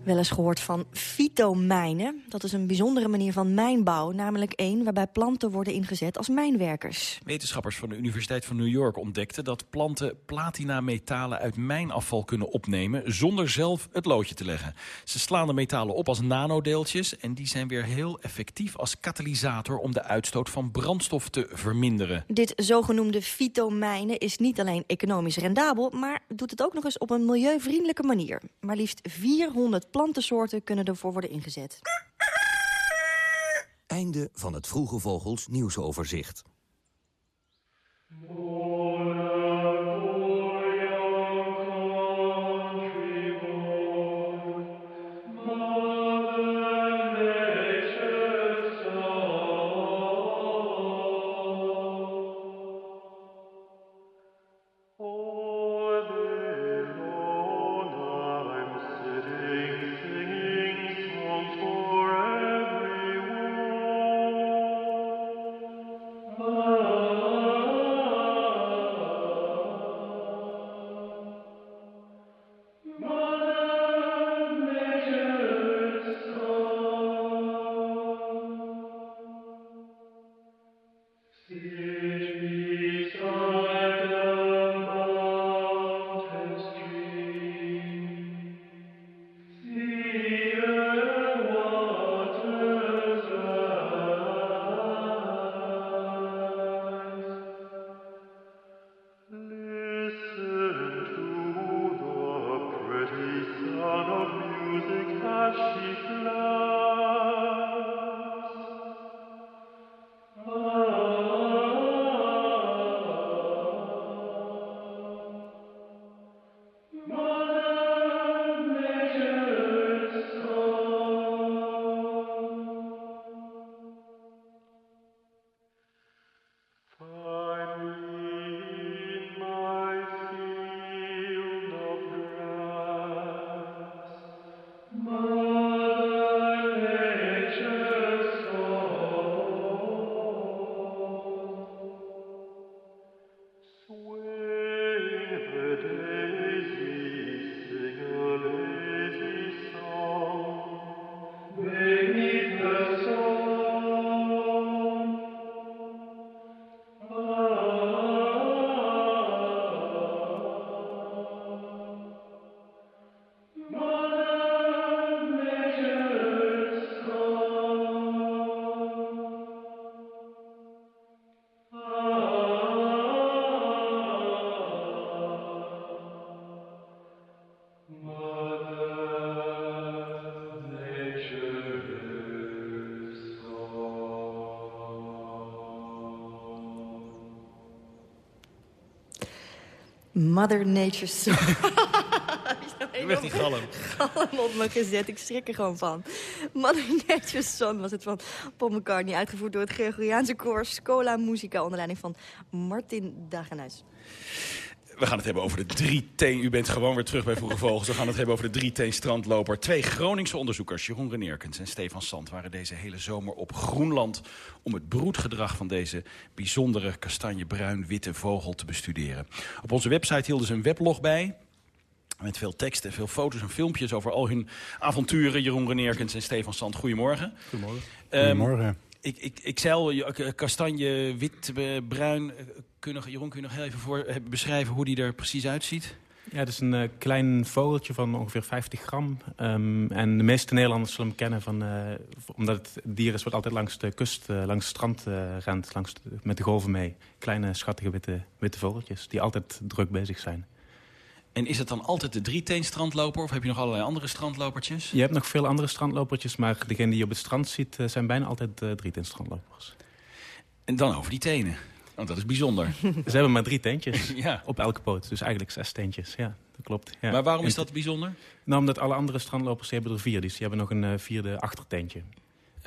Wel eens gehoord van fytomijnen. Dat is een bijzondere manier van mijnbouw. Namelijk één waarbij planten worden ingezet als mijnwerkers. Wetenschappers van de Universiteit van New York ontdekten dat planten platina-metalen uit mijnafval kunnen opnemen zonder zelf het loodje te leggen. Ze slaan de metalen op als nanodeeltjes en die zijn weer heel effectief als katalysator om de uitstoot van brandstof te verminderen. Dit zogenoemde fytomijnen is niet alleen economisch rendabel, maar doet het ook nog eens op een milieuvriendelijke manier. Maar liefst 400 plantensoorten kunnen ervoor worden ingezet. Einde van het Vroege Vogels nieuwsoverzicht. Mother Nature's Song. Nu werd hij galm. galm op me gezet. Ik schrik er gewoon van. Mother Nature's Song was het van Paul McCartney. Uitgevoerd door het Gregoriaanse koor Scola Musica... onder leiding van Martin Dagenhuis. We gaan het hebben over de drieteen. U bent gewoon weer terug bij Vroege Vogels. We gaan het hebben over de drieteen strandloper. Twee Groningse onderzoekers, Jeroen Reneerkens en Stefan Sant... waren deze hele zomer op Groenland... om het broedgedrag van deze bijzondere kastanjebruin-witte vogel te bestuderen. Op onze website hielden ze een weblog bij... Met veel tekst en veel foto's en filmpjes over al hun avonturen. Jeroen Reneerkens en Stefan Sant, goedemorgen. Goedemorgen. Ehm, Goedemorgen. Ik, ik, ik je- k- kastanje, wit, eh, bruin. Eh, Kun Jeroen, kun je nog heel even voor, eh, beschrijven hoe die er precies uitziet? Ja, het is een eh, klein vogeltje van ongeveer 50 gram. Ehm, en de meeste Nederlanders zullen hem kennen van, eh, omdat het dier is wat altijd langs de kust, eh, langs het strand eh, rent, langs met de golven mee. Kleine, schattige witte, witte vogeltjes die altijd druk bezig zijn. En is het dan altijd de drieteen strandloper of heb je nog allerlei andere strandlopertjes? Je hebt nog veel andere strandlopertjes, maar degene die je op het strand ziet eh, zijn bijna altijd uh, strandlopers. En dan over die tenen. Want dat is bijzonder. (laughs) Ze hebben maar drie teentjes (laughs) Ja. op elke poot, dus eigenlijk zes teentjes. Ja. dat klopt. Ja. Maar waarom is dat bijzonder? Nou, omdat alle andere strandlopers die hebben er vier. Dus die hebben nog een eh, vierde achtertentje.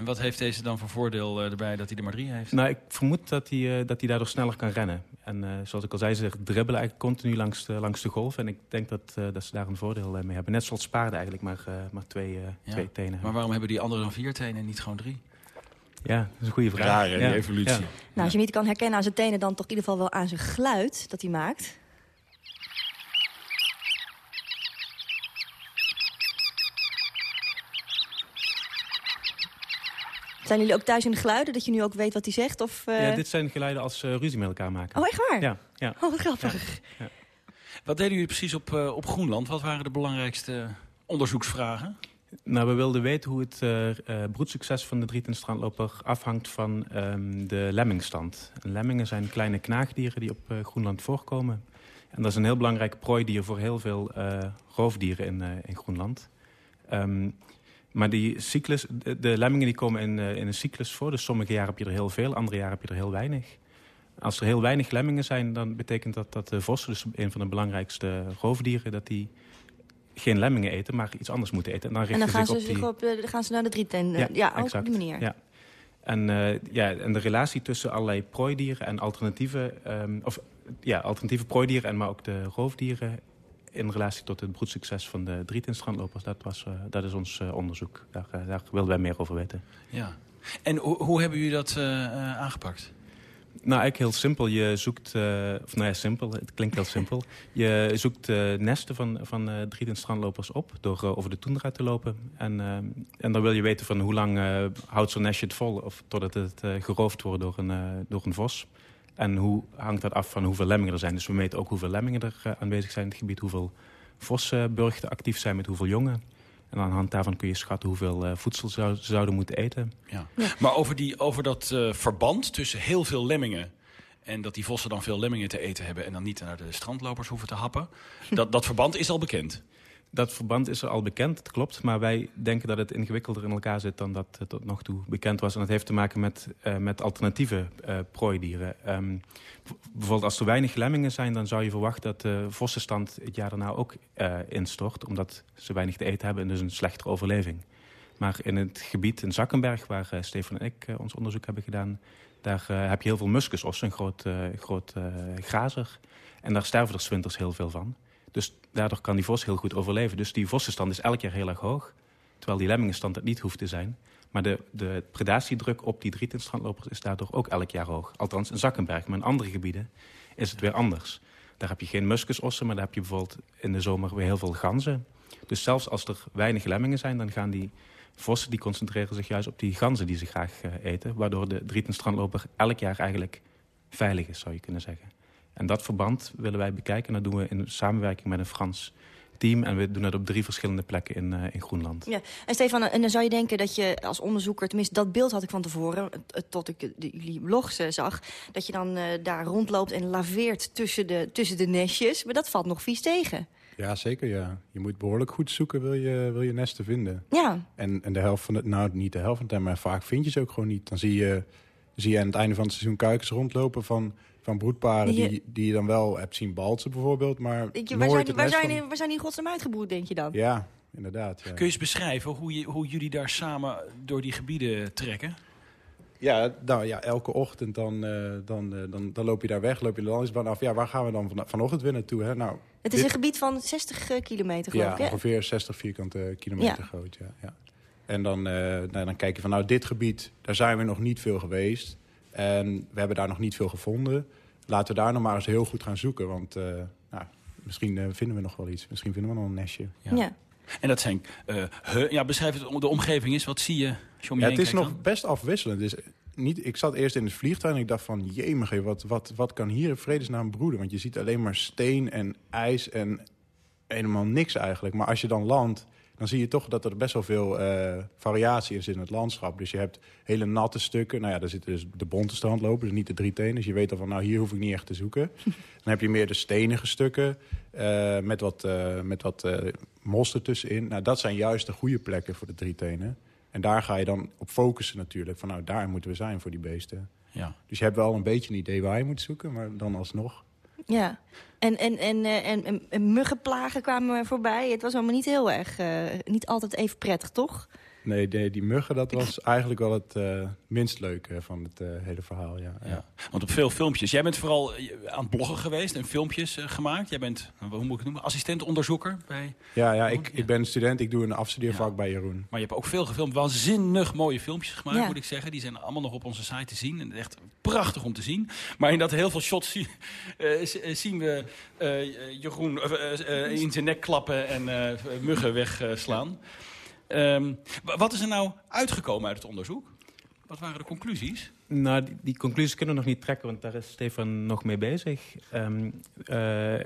En wat heeft deze dan voor voordeel eh, erbij dat hij er maar drie heeft? Nou, ik vermoed dat hij, eh, dat hij daardoor sneller kan rennen. En eh, zoals ik al zei, ze dribbelen eigenlijk continu langs de, langs de golf. En ik denk dat, eh, dat ze daar een voordeel mee hebben. Net zoals paarden eigenlijk, maar, eh, maar twee, eh, Ja. twee tenen. Maar waarom hebben die anderen dan vier tenen en niet gewoon drie? Ja, dat is een goede vraag. Raar, hè, die evolutie. Ja. Nou, als je hem niet kan herkennen aan zijn tenen... dan toch in ieder geval wel aan zijn geluid dat hij maakt. Zijn jullie ook thuis in de geluiden, dat je nu ook weet wat hij zegt? Of, eh, Ja, dit zijn geluiden als ze ruzie met elkaar maken. Oh, echt waar? Ja. ja. Oh, wat grappig. Wat deden jullie precies op, eh, op Groenland? Wat waren de belangrijkste onderzoeksvragen? Nou, we wilden weten hoe het eh eh, broedsucces van de drietenstrandloper afhangt van ehm, de lemmingstand. En lemmingen zijn kleine knaagdieren die op eh, Groenland voorkomen. En dat is een heel belangrijk prooidier voor heel veel eh, roofdieren in, eh, in Groenland. Ehm, maar die cyclus, de, de lemmingen die komen in, eh, in een cyclus voor. Dus sommige jaren heb je er heel veel, andere jaren heb je er heel weinig. Als er heel weinig lemmingen zijn, dan betekent dat dat de vossen, dus een van de belangrijkste roofdieren, dat die geen lemmingen eten, maar iets anders moeten eten. En dan En dan gaan zich ze, op zich die... op, eh, gaan ze naar de drieteen. eh, ja, ook op die manier. Ja. En, ja, en de relatie tussen allerlei prooidieren en alternatieve, ehm, of, ja, alternatieve prooidieren... en maar ook de roofdieren in relatie tot het broedsucces van de drietinstrandlopers... dat, was, eh, dat is ons eh, onderzoek. Daar, eh, daar wilden wij meer over weten. Ja. En hoe, hoe hebben jullie dat aangepakt? Nou, eigenlijk heel simpel. Je zoekt, of nou ja, simpel, het klinkt heel simpel. Je zoekt nesten van, van drietinstrandlopers op door over de toendra te lopen. En, en dan wil je weten van hoe lang houdt zo'n nestje het vol... of totdat het geroofd wordt door een, door een vos. En hoe hangt dat af van hoeveel lemmingen er zijn. Dus we meten ook hoeveel lemmingen er eh, aanwezig zijn in het gebied... hoeveel vossenburgten actief zijn met hoeveel jongen. En aan de hand daarvan kun je schatten hoeveel eh, voedsel zou- ze zouden moeten eten. Ja. Maar over, die, over dat eh, verband tussen heel veel lemmingen... en dat die vossen dan veel lemmingen te eten hebben... en dan niet naar de strandlopers hoeven te happen... dat, dat verband is al bekend. Dat verband is er al bekend, dat klopt. Maar wij denken dat het ingewikkelder in elkaar zit dan dat het tot nog toe bekend was. En dat heeft te maken met, eh, met alternatieve eh prooidieren. Ehm, bijvoorbeeld als er weinig lemmingen zijn... dan zou je verwachten dat de vossenstand het jaar daarna ook eh, instort. Omdat ze weinig te eten hebben en dus een slechtere overleving. Maar in het gebied in Zakkenberg, waar Stefan en ik ons onderzoek hebben gedaan... daar heb je heel veel muskusossen, een groot, groot grazer. En daar sterven er 's winters heel veel van. Dus daardoor kan die vos heel goed overleven. Dus die vossenstand is elk jaar heel erg hoog. Terwijl die lemmingenstand het niet hoeft te zijn. Maar de, de predatiedruk op die drietinstrandlopers is daardoor ook elk jaar hoog. Althans in Zakkenberg. Maar in andere gebieden is het weer anders. Daar heb je geen muskusossen, maar daar heb je bijvoorbeeld in de zomer weer heel veel ganzen. Dus zelfs als er weinig lemmingen zijn, dan gaan die vossen die concentreren zich juist op die ganzen die ze graag eh, eten. Waardoor de drietenstrandloper elk jaar eigenlijk veilig is, zou je kunnen zeggen. En dat verband willen wij bekijken. En dat doen we in samenwerking met een Frans team. En we doen dat op drie verschillende plekken in, eh, in Groenland. Ja. En Stefan, en dan zou je denken dat je als onderzoeker... tenminste, dat beeld had ik van tevoren, eh, tot ik de, jullie blogs eh, zag... dat je dan eh, daar rondloopt en laveert tussen de, tussen de nestjes. Maar dat valt nog vies tegen. Ja, zeker ja. Je moet behoorlijk goed zoeken, wil je, wil je nesten vinden. Ja. En, en de helft van het, nou niet de helft van het, maar vaak vind je ze ook gewoon niet. Dan zie je, zie je aan het einde van het seizoen kuikens rondlopen van, van broedparen Die je- die, die je dan wel hebt zien balsen bijvoorbeeld, maar je, nooit waar, zijn, het waar, zijn, van- die- waar zijn die in godsnaam uitgebroed, denk je dan? Ja, inderdaad. Ja. Kun je eens beschrijven hoe, je, hoe jullie daar samen door die gebieden trekken? Ja, nou ja, elke ochtend dan, eh, dan, eh, dan, dan loop je daar weg, loop je de landingsbaan af. Ja, waar gaan we dan van, vanochtend weer naartoe? Hè? Nou, Het is dit- een gebied van 60 eh, kilometer, geloof Ja, ik, ongeveer 60 vierkante kilometer Ja. groot. Ja, ja. En dan, eh, nou, dan kijk je van, nou, dit gebied, daar zijn we nog niet veel geweest. En we hebben daar nog niet veel gevonden. Laten we daar nog maar eens heel goed gaan zoeken. Want eh, nou, misschien eh, vinden we nog wel iets. Misschien vinden we nog een nestje. Ja. En dat zijn... eh, he- ja, beschrijf het, de omgeving is. Wat zie je als je om je Ja, heen het is nog dan? best afwisselend. Het is niet, ik zat eerst in het vliegtuig en ik dacht van... jemige, wat, wat, wat kan hier in vredesnaam broeden? Want je ziet alleen maar steen en ijs en helemaal niks eigenlijk. Maar als je dan landt, dan zie je toch dat er best wel veel eh, variatie is in het landschap. Dus je hebt hele natte stukken. Nou ja, daar zitten dus de bonte strandlopers, dus niet de drie tenen. Dus je weet al van, nou, hier hoef ik niet echt te zoeken. (laughs) dan heb je meer de stenige stukken eh, met wat, eh, met wat mos ertussenin. Nou, dat zijn juist de goede plekken voor de drie tenen. En daar ga je dan op focussen natuurlijk. Van nou, daar moeten we zijn voor die beesten. Ja. Dus je hebt wel een beetje een idee waar je moet zoeken, maar dan alsnog. Ja. En, en, en, eh, en, en, en muggenplagen kwamen voorbij. Het was allemaal niet heel erg, eh, niet altijd even prettig, toch? Nee, nee, die muggen, dat was eigenlijk wel het eh, minst leuke van het eh, hele verhaal, ja. ja. Want op veel filmpjes... Jij bent vooral eh, aan het bloggen geweest en filmpjes eh, gemaakt. Jij bent, nou, hoe moet ik het noemen, assistent-onderzoeker bij... Ja, ja ik, ik ben student, ik doe een afstudeervak bij Jeroen. Maar je hebt ook veel gefilmd. Waanzinnig mooie filmpjes gemaakt, Ja. moet ik zeggen. Die zijn allemaal nog op onze site te zien. En echt prachtig om te zien. Maar in dat heel veel shots zie- eh, eh, zien we eh, Jeroen eh, eh, eh, in zijn nek klappen en eh, muggen wegslaan. Ehm, wa- wat is er nou uitgekomen uit het onderzoek? Wat waren de conclusies? Nou, die, die conclusies kunnen we nog niet trekken, want daar is Stefan nog mee bezig. Ehm, eh,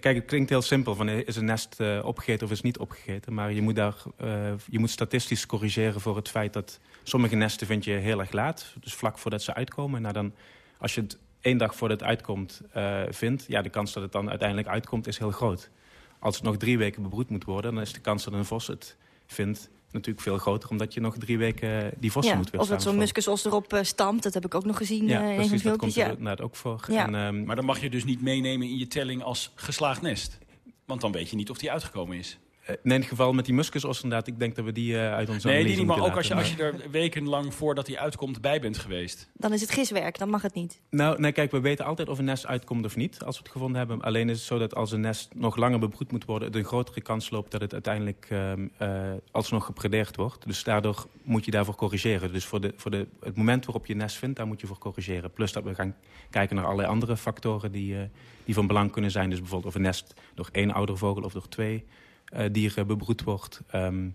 kijk, het klinkt heel simpel, van, is een nest eh, opgegeten of is niet opgegeten. Maar je moet, daar, eh, je moet statistisch corrigeren voor het feit dat sommige nesten vind je heel erg laat. Dus vlak voordat ze uitkomen. Nou, dan, als je het één dag voordat het uitkomt vindt, ja, de kans dat het dan uiteindelijk uitkomt is heel groot. Als het nog drie weken bebroed moet worden, dan is de kans dat een vos het vindt natuurlijk veel groter, omdat je nog drie weken die vossen Ja, moet weer of dat zo'n muskusos erop eh, stampt, dat heb ik ook nog gezien Ja, eh, in een precies, van dat komt er Ja. inderdaad ook voor. Ja. En, ehm, Maar dan mag je dus niet meenemen in je telling als geslaagd nest. Want dan weet je niet of die uitgekomen is. Eh, in het geval met die muskusos inderdaad, ik denk dat we die eh, uit onze Nee, die niet, maar ook als je, als je er wekenlang voordat die uitkomt bij bent geweest. Dan is het giswerk, dan mag het niet. Nou, nee, kijk, we weten altijd of een nest uitkomt of niet, als we het gevonden hebben. Alleen is het zo dat als een nest nog langer bebroed moet worden... het een grotere kans loopt dat het uiteindelijk ehm, eh, alsnog gepredeerd wordt. Dus daardoor moet je daarvoor corrigeren. Dus voor, de, voor de, het moment waarop je een nest vindt, daar moet je voor corrigeren. Plus dat we gaan kijken naar allerlei andere factoren die, eh, die van belang kunnen zijn. Dus bijvoorbeeld of een nest door één oudere vogel of door twee dieren bebroed wordt... Ehm,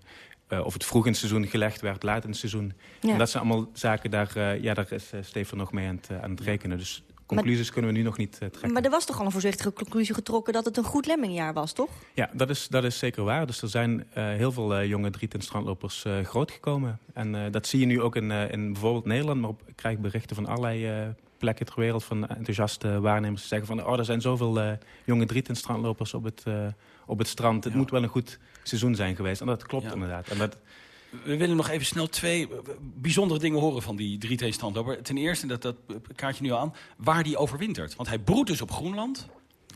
eh, of het vroeg in het seizoen gelegd werd, laat in het seizoen. Ja. En dat zijn allemaal zaken, daar, eh, ja, daar is eh, Stefan nog mee aan het, eh, aan het rekenen. Dus conclusies kunnen we nu nog niet eh, trekken. Maar er was toch al een voorzichtige conclusie getrokken dat het een goed lemmingjaar was, toch? Ja, dat is, dat is zeker waar. Dus er zijn eh, heel veel eh, jonge driet- en strandlopers eh, groot gekomen. En eh, dat zie je nu ook in, eh, in bijvoorbeeld Nederland. Maar op, ik krijg berichten van allerlei eh, plekken ter wereld... van enthousiaste waarnemers die zeggen van... oh, er zijn zoveel eh, jonge driet- en strandlopers op het, eh, op het strand. Het moet wel een goed seizoen zijn geweest. En dat klopt inderdaad. En dat, We willen nog even snel twee bijzondere dingen horen van die drie strandloper. Ten eerste, dat, dat kaartje nu al aan, waar die overwintert. Want hij broedt dus op Groenland.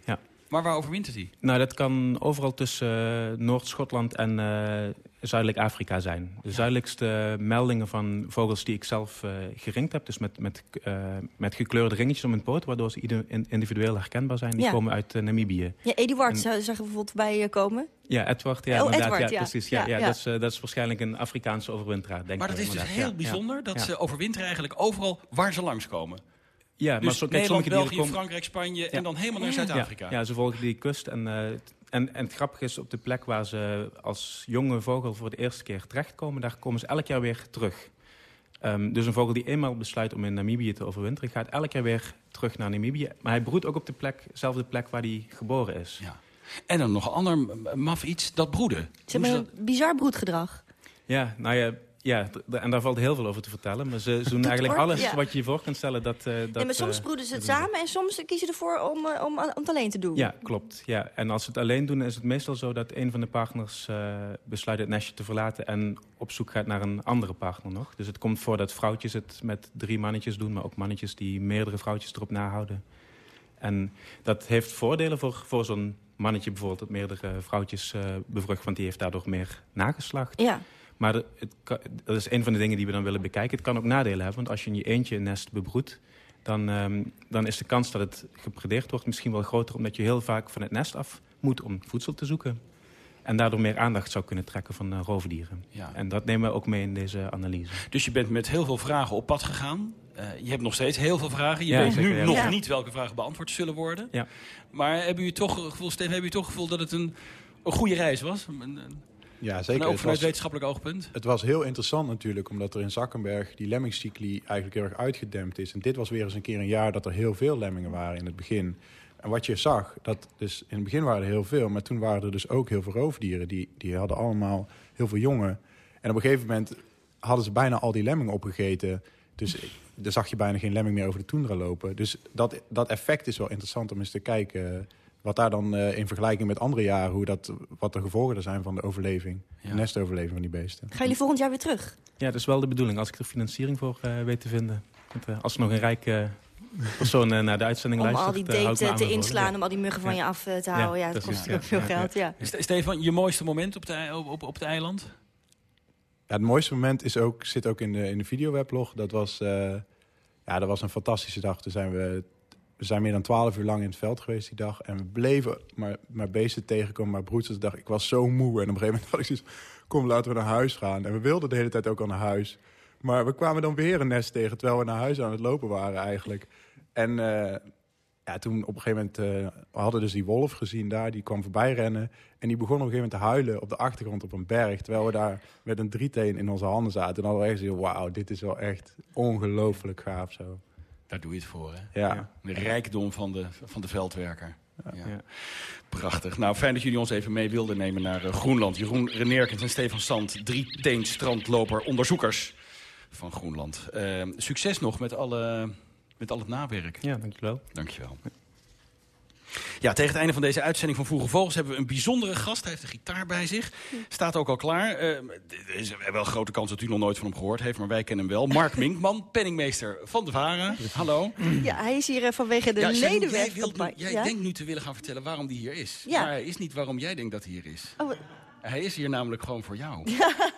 Ja. Maar waar overwintert hij? Nou, dat kan overal tussen eh, Noord-Schotland en eh, Zuidelijk Afrika zijn. De zuidelijkste meldingen van vogels die ik zelf eh, geringd heb... dus met, met, eh, met gekleurde ringetjes om hun poot... waardoor ze ieder- in- individueel herkenbaar zijn, die Ja. komen uit eh, Namibië. Ja, Eduard zag er bijvoorbeeld bij komen. Ja, Edward, ja, Oh, inderdaad, Edward, ja, ja. precies. Ja, Ja, ja, ja. Dat, is, dat is waarschijnlijk een Afrikaanse overwinteraar, denk Maar ik dat is dus heel Ja, bijzonder dat ja. ze overwinteren eigenlijk overal waar ze langskomen. Ja, dus maar zo, kijk, Nederland, sommige België, komen... Frankrijk, Spanje Ja. en dan helemaal naar Zuid-Afrika. Ja, ja, ze volgen die kust. En, eh, en, en het grappige is, op de plek waar ze als jonge vogel voor de eerste keer terechtkomen... daar komen ze elk jaar weer terug. Ehm, dus een vogel die eenmaal besluit om in Namibië te overwinteren... gaat elk jaar weer terug naar Namibië. Maar hij broedt ook op de plek, dezelfde plek waar hij geboren is. Ja. En dan nog een ander maf iets, dat broeden. Ze hebben een bizar broedgedrag. Ja, nou ja, ja, en daar valt heel veel over te vertellen. Maar ze, (laughs) doen eigenlijk alles ja. wat je je voor kunt stellen. Dat, eh, dat, nee, maar soms eh, broeden ze het doen samen en soms kiezen ze ervoor om, eh, om, om het alleen te doen. Ja, klopt. Ja. En als ze het alleen doen, is het meestal zo dat een van de partners besluit het nestje te verlaten en op zoek gaat naar een andere partner nog. Dus het komt voor dat vrouwtjes het met drie mannetjes doen, maar ook mannetjes die meerdere vrouwtjes erop nahouden. En dat heeft voordelen voor, voor zo'n mannetje bijvoorbeeld dat meerdere vrouwtjes bevrucht, want die heeft daardoor meer nageslacht. Ja. Maar het kan- dat is een van de dingen die we dan willen bekijken. Het kan ook nadelen hebben, want als je in je eentje een nest bebroedt... Dan, ehm, dan is de kans dat het gepredeerd wordt misschien wel groter... omdat je heel vaak van het nest af moet om voedsel te zoeken. En daardoor meer aandacht zou kunnen trekken van eh, roofdieren. Ja. En dat nemen we ook mee in deze analyse. Dus je bent met heel veel vragen op pad gegaan. Eh, je hebt nog steeds heel veel vragen. Je Ja, weet zeker, nu ja. nog niet welke vragen beantwoord zullen worden. Ja. Maar hebben jullie toch gevoel, Steven, hebben jullie toch het gevoel dat het een, een goede reis was? Ja, en zeker. ook Het vanuit was- wetenschappelijk oogpunt? Het was heel interessant natuurlijk, omdat er in Zakkenberg die lemmingscycli eigenlijk heel erg uitgedempt is. En dit was weer eens een keer een jaar dat er heel veel lemmingen waren in het begin. En wat je zag, dat dus in het begin waren er heel veel, maar toen waren er dus ook heel veel roofdieren. Die, die hadden allemaal heel veel jongen. En op een gegeven moment hadden ze bijna al die lemmingen opgegeten. Dus daar zag je bijna geen lemming meer over de toendra lopen. Dus dat, dat effect is wel interessant om eens te kijken. Wat daar dan eh, in vergelijking met andere jaren, hoe dat, wat de gevolgen er zijn van de overleving. De nestoverleving van die beesten. Gaan jullie volgend jaar weer terug? Ja, dat is wel de bedoeling. Als ik er financiering voor eh, weet te vinden. Want, eh, als er nog een rijk persoon eh, naar de uitzending Om luistert... al die daten te inslaan, Ja. om al die muggen van je af te houden. Ja, dat precies, kost natuurlijk ook veel ja, geld, ja. Ste- Stefan, je mooiste moment op, de, op, op, op het eiland? Ja, het mooiste moment is ook, zit ook in de, in de videoweblog. Dat was, eh, ja, dat was een fantastische dag. Toen zijn we, we zijn meer dan twaalf uur lang in het veld geweest die dag. En we bleven maar, maar beesten tegenkomen, maar broeders. dag. Ik was zo moe. En op een gegeven moment had ik zoiets kom, laten we naar huis gaan. En we wilden de hele tijd ook al naar huis. Maar we kwamen dan weer een nest tegen, terwijl we naar huis aan het lopen waren eigenlijk. En eh, ja, toen op een gegeven moment eh, we hadden dus die wolf gezien daar. Die kwam voorbij rennen. En die begon op een gegeven moment te huilen op de achtergrond op een berg. Terwijl we daar met een drieteen in onze handen zaten. En hadden we echt zo, wauw, dit is wel echt ongelooflijk gaaf zo. Daar doe je het voor, hè? Ja. De rijkdom van de, van de veldwerker. Ja. Prachtig. Nou, fijn dat jullie ons even mee wilden nemen naar eh, Groenland. Jeroen Reneerkens en Stefan Sand, drie teen strandloper onderzoekers van Groenland. Eh, succes nog met, alle, met al het nawerk. Ja, dankjewel. Dankjewel. Ja, tegen het einde van deze uitzending van Vroege Vogels hebben we een bijzondere gast. Hij heeft een gitaar bij zich. Staat ook al klaar. Eh, er is wel een grote kans dat u nog nooit van hem gehoord heeft, maar wij kennen hem wel. Mark (laughs) Minkman, penningmeester van de Vara. Hallo. Ja, hij is hier eh, vanwege de Ja, ledenweg. Jij, wilt ja? denkt nu te willen gaan vertellen waarom die hier is. Ja. Maar hij is niet waarom jij denkt dat hij hier is. Oh, Hij is hier namelijk gewoon voor jou.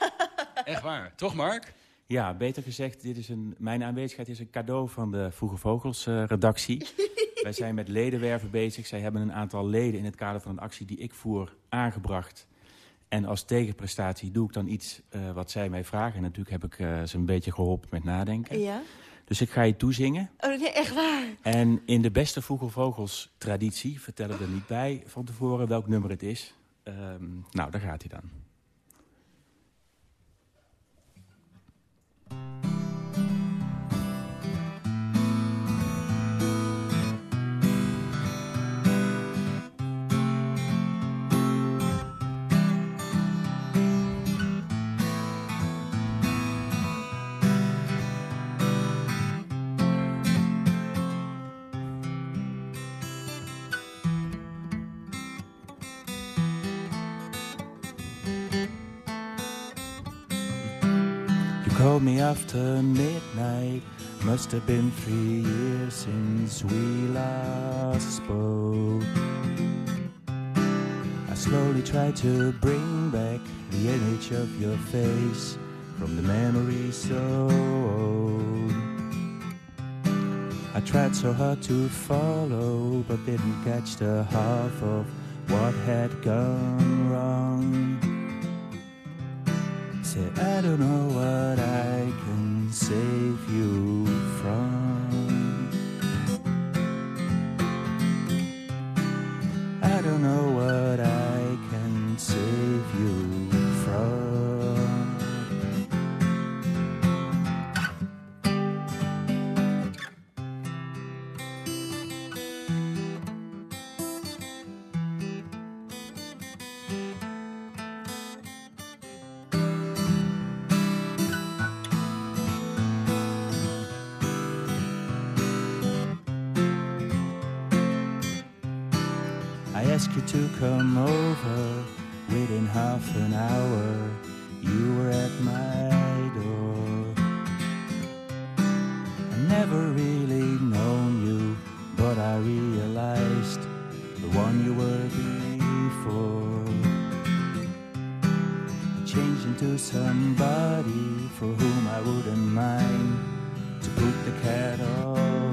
(laughs) Echt waar. Toch, Mark? Ja, beter gezegd, dit is een, mijn aanwezigheid is een cadeau van de Vroege Vogels eh, redactie. (laughs) Wij zijn met ledenwerven bezig. Zij hebben een aantal leden in het kader van een actie die ik voer aangebracht. En als tegenprestatie doe ik dan iets eh, wat zij mij vragen. En natuurlijk heb ik eh, ze een beetje geholpen met nadenken. Ja? Dus ik ga je toezingen. Oh, nee, echt waar? En in de beste Vroege Vogels traditie vertellen we er niet bij van tevoren welk nummer het is. Ehm, nou, daar gaat hij dan. Me after midnight. Must have been three years since we last spoke. I slowly tried to bring back the image of your face from the memory so old. I tried so hard to follow, but didn't catch the half of what had gone wrong. Say, I don't know what I can save you from. I don't know what I can save you I asked you to come over within half an hour. You were at my door. I never really known you, but I realized the one you were before. Changed into somebody for whom I wouldn't mind to put the kettle on.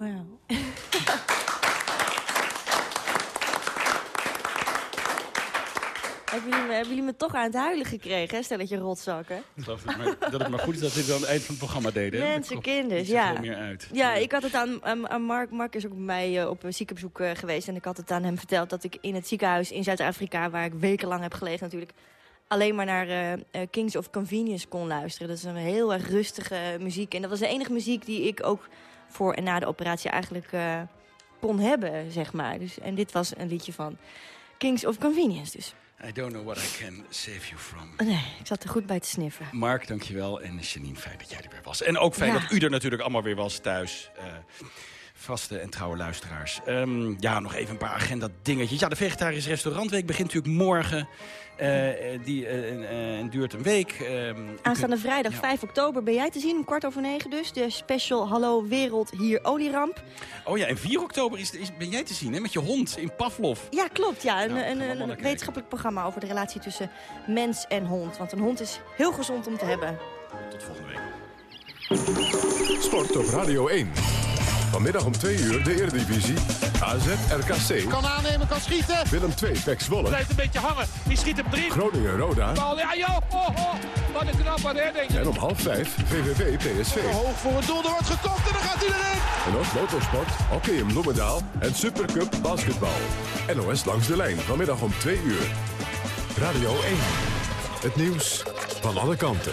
Wauw. (laughs) hebben, jullie me, hebben jullie me toch aan het huilen gekregen, hè, stelletje rotzakken? Dat, het maar, dat het maar goed is dat we dit aan het eind van het programma deden. (laughs) Mensen, Er kinders, ja. zoveel meer uit. Ja, ik had het aan, aan, aan Mark. Mark is ook bij mij eh, op een ziekenbezoek eh, geweest. En ik had het aan hem verteld dat ik in het ziekenhuis in Zuid-Afrika... waar ik wekenlang heb gelegen natuurlijk... alleen maar naar eh, Kings of Convenience kon luisteren. Dat is een heel erg rustige muziek. En dat was de enige muziek die ik ook voor en na de operatie eigenlijk eh, kon hebben, zeg maar. Dus, en dit was een liedje van Kings of Convenience dus. I don't know what I can save you from. Nee, ik zat er goed bij te sniffen. Mark, dankjewel. En Janine, fijn dat jij er weer was. En ook fijn Ja. dat u er natuurlijk allemaal weer was thuis. Eh, vaste en trouwe luisteraars. Ehm, ja, nog even een paar agenda dingetjes. Ja, de Vegetarische Restaurantweek begint natuurlijk morgen. Eh, eh, die eh, eh, en duurt een week. Ehm, Aanstaande kunt- vrijdag Ja. 5 oktober ben jij te zien om kwart over negen dus. De special Hallo Wereld hier olieramp. Oh ja, en 4 oktober is, is, ben jij te zien, hè? Met je hond in Pavlov. Ja, klopt. Ja. Een, Nou, een, een, wetenschappelijk programma over de relatie tussen mens en hond. Want een hond is heel gezond om te hebben. Tot volgende week. Sport op Radio 1. Vanmiddag om 2 uur de Eredivisie. AZ RKC. Kan aannemen, kan schieten. Willem 2 Pek Zwolle. Blijft een beetje hangen. Die schiet hem drie. Groningen Roda. Bal, ja, joh. Oh, oh. Wat een knappe redding. En om half 5 VVV PSV. Hoog voor het doel, er wordt gekopt en dan gaat hij erin. En ook motorsport, hockey in Bloemendaal en Supercup basketbal. NOS langs de lijn vanmiddag om 2 uur. Radio 1. Het nieuws van alle kanten.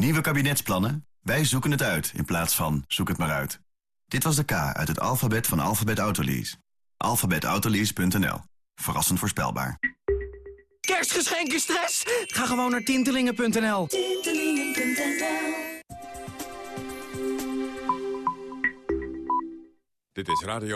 Nieuwe kabinetsplannen? Wij zoeken het uit in plaats van zoek het maar uit. Dit was de K uit het alfabet van Alphabet Autolease. Alphabetautolease.nl. Verrassend voorspelbaar. Kerstgeschenken stress? Ga gewoon naar tintelingen.nl. Dit is Radio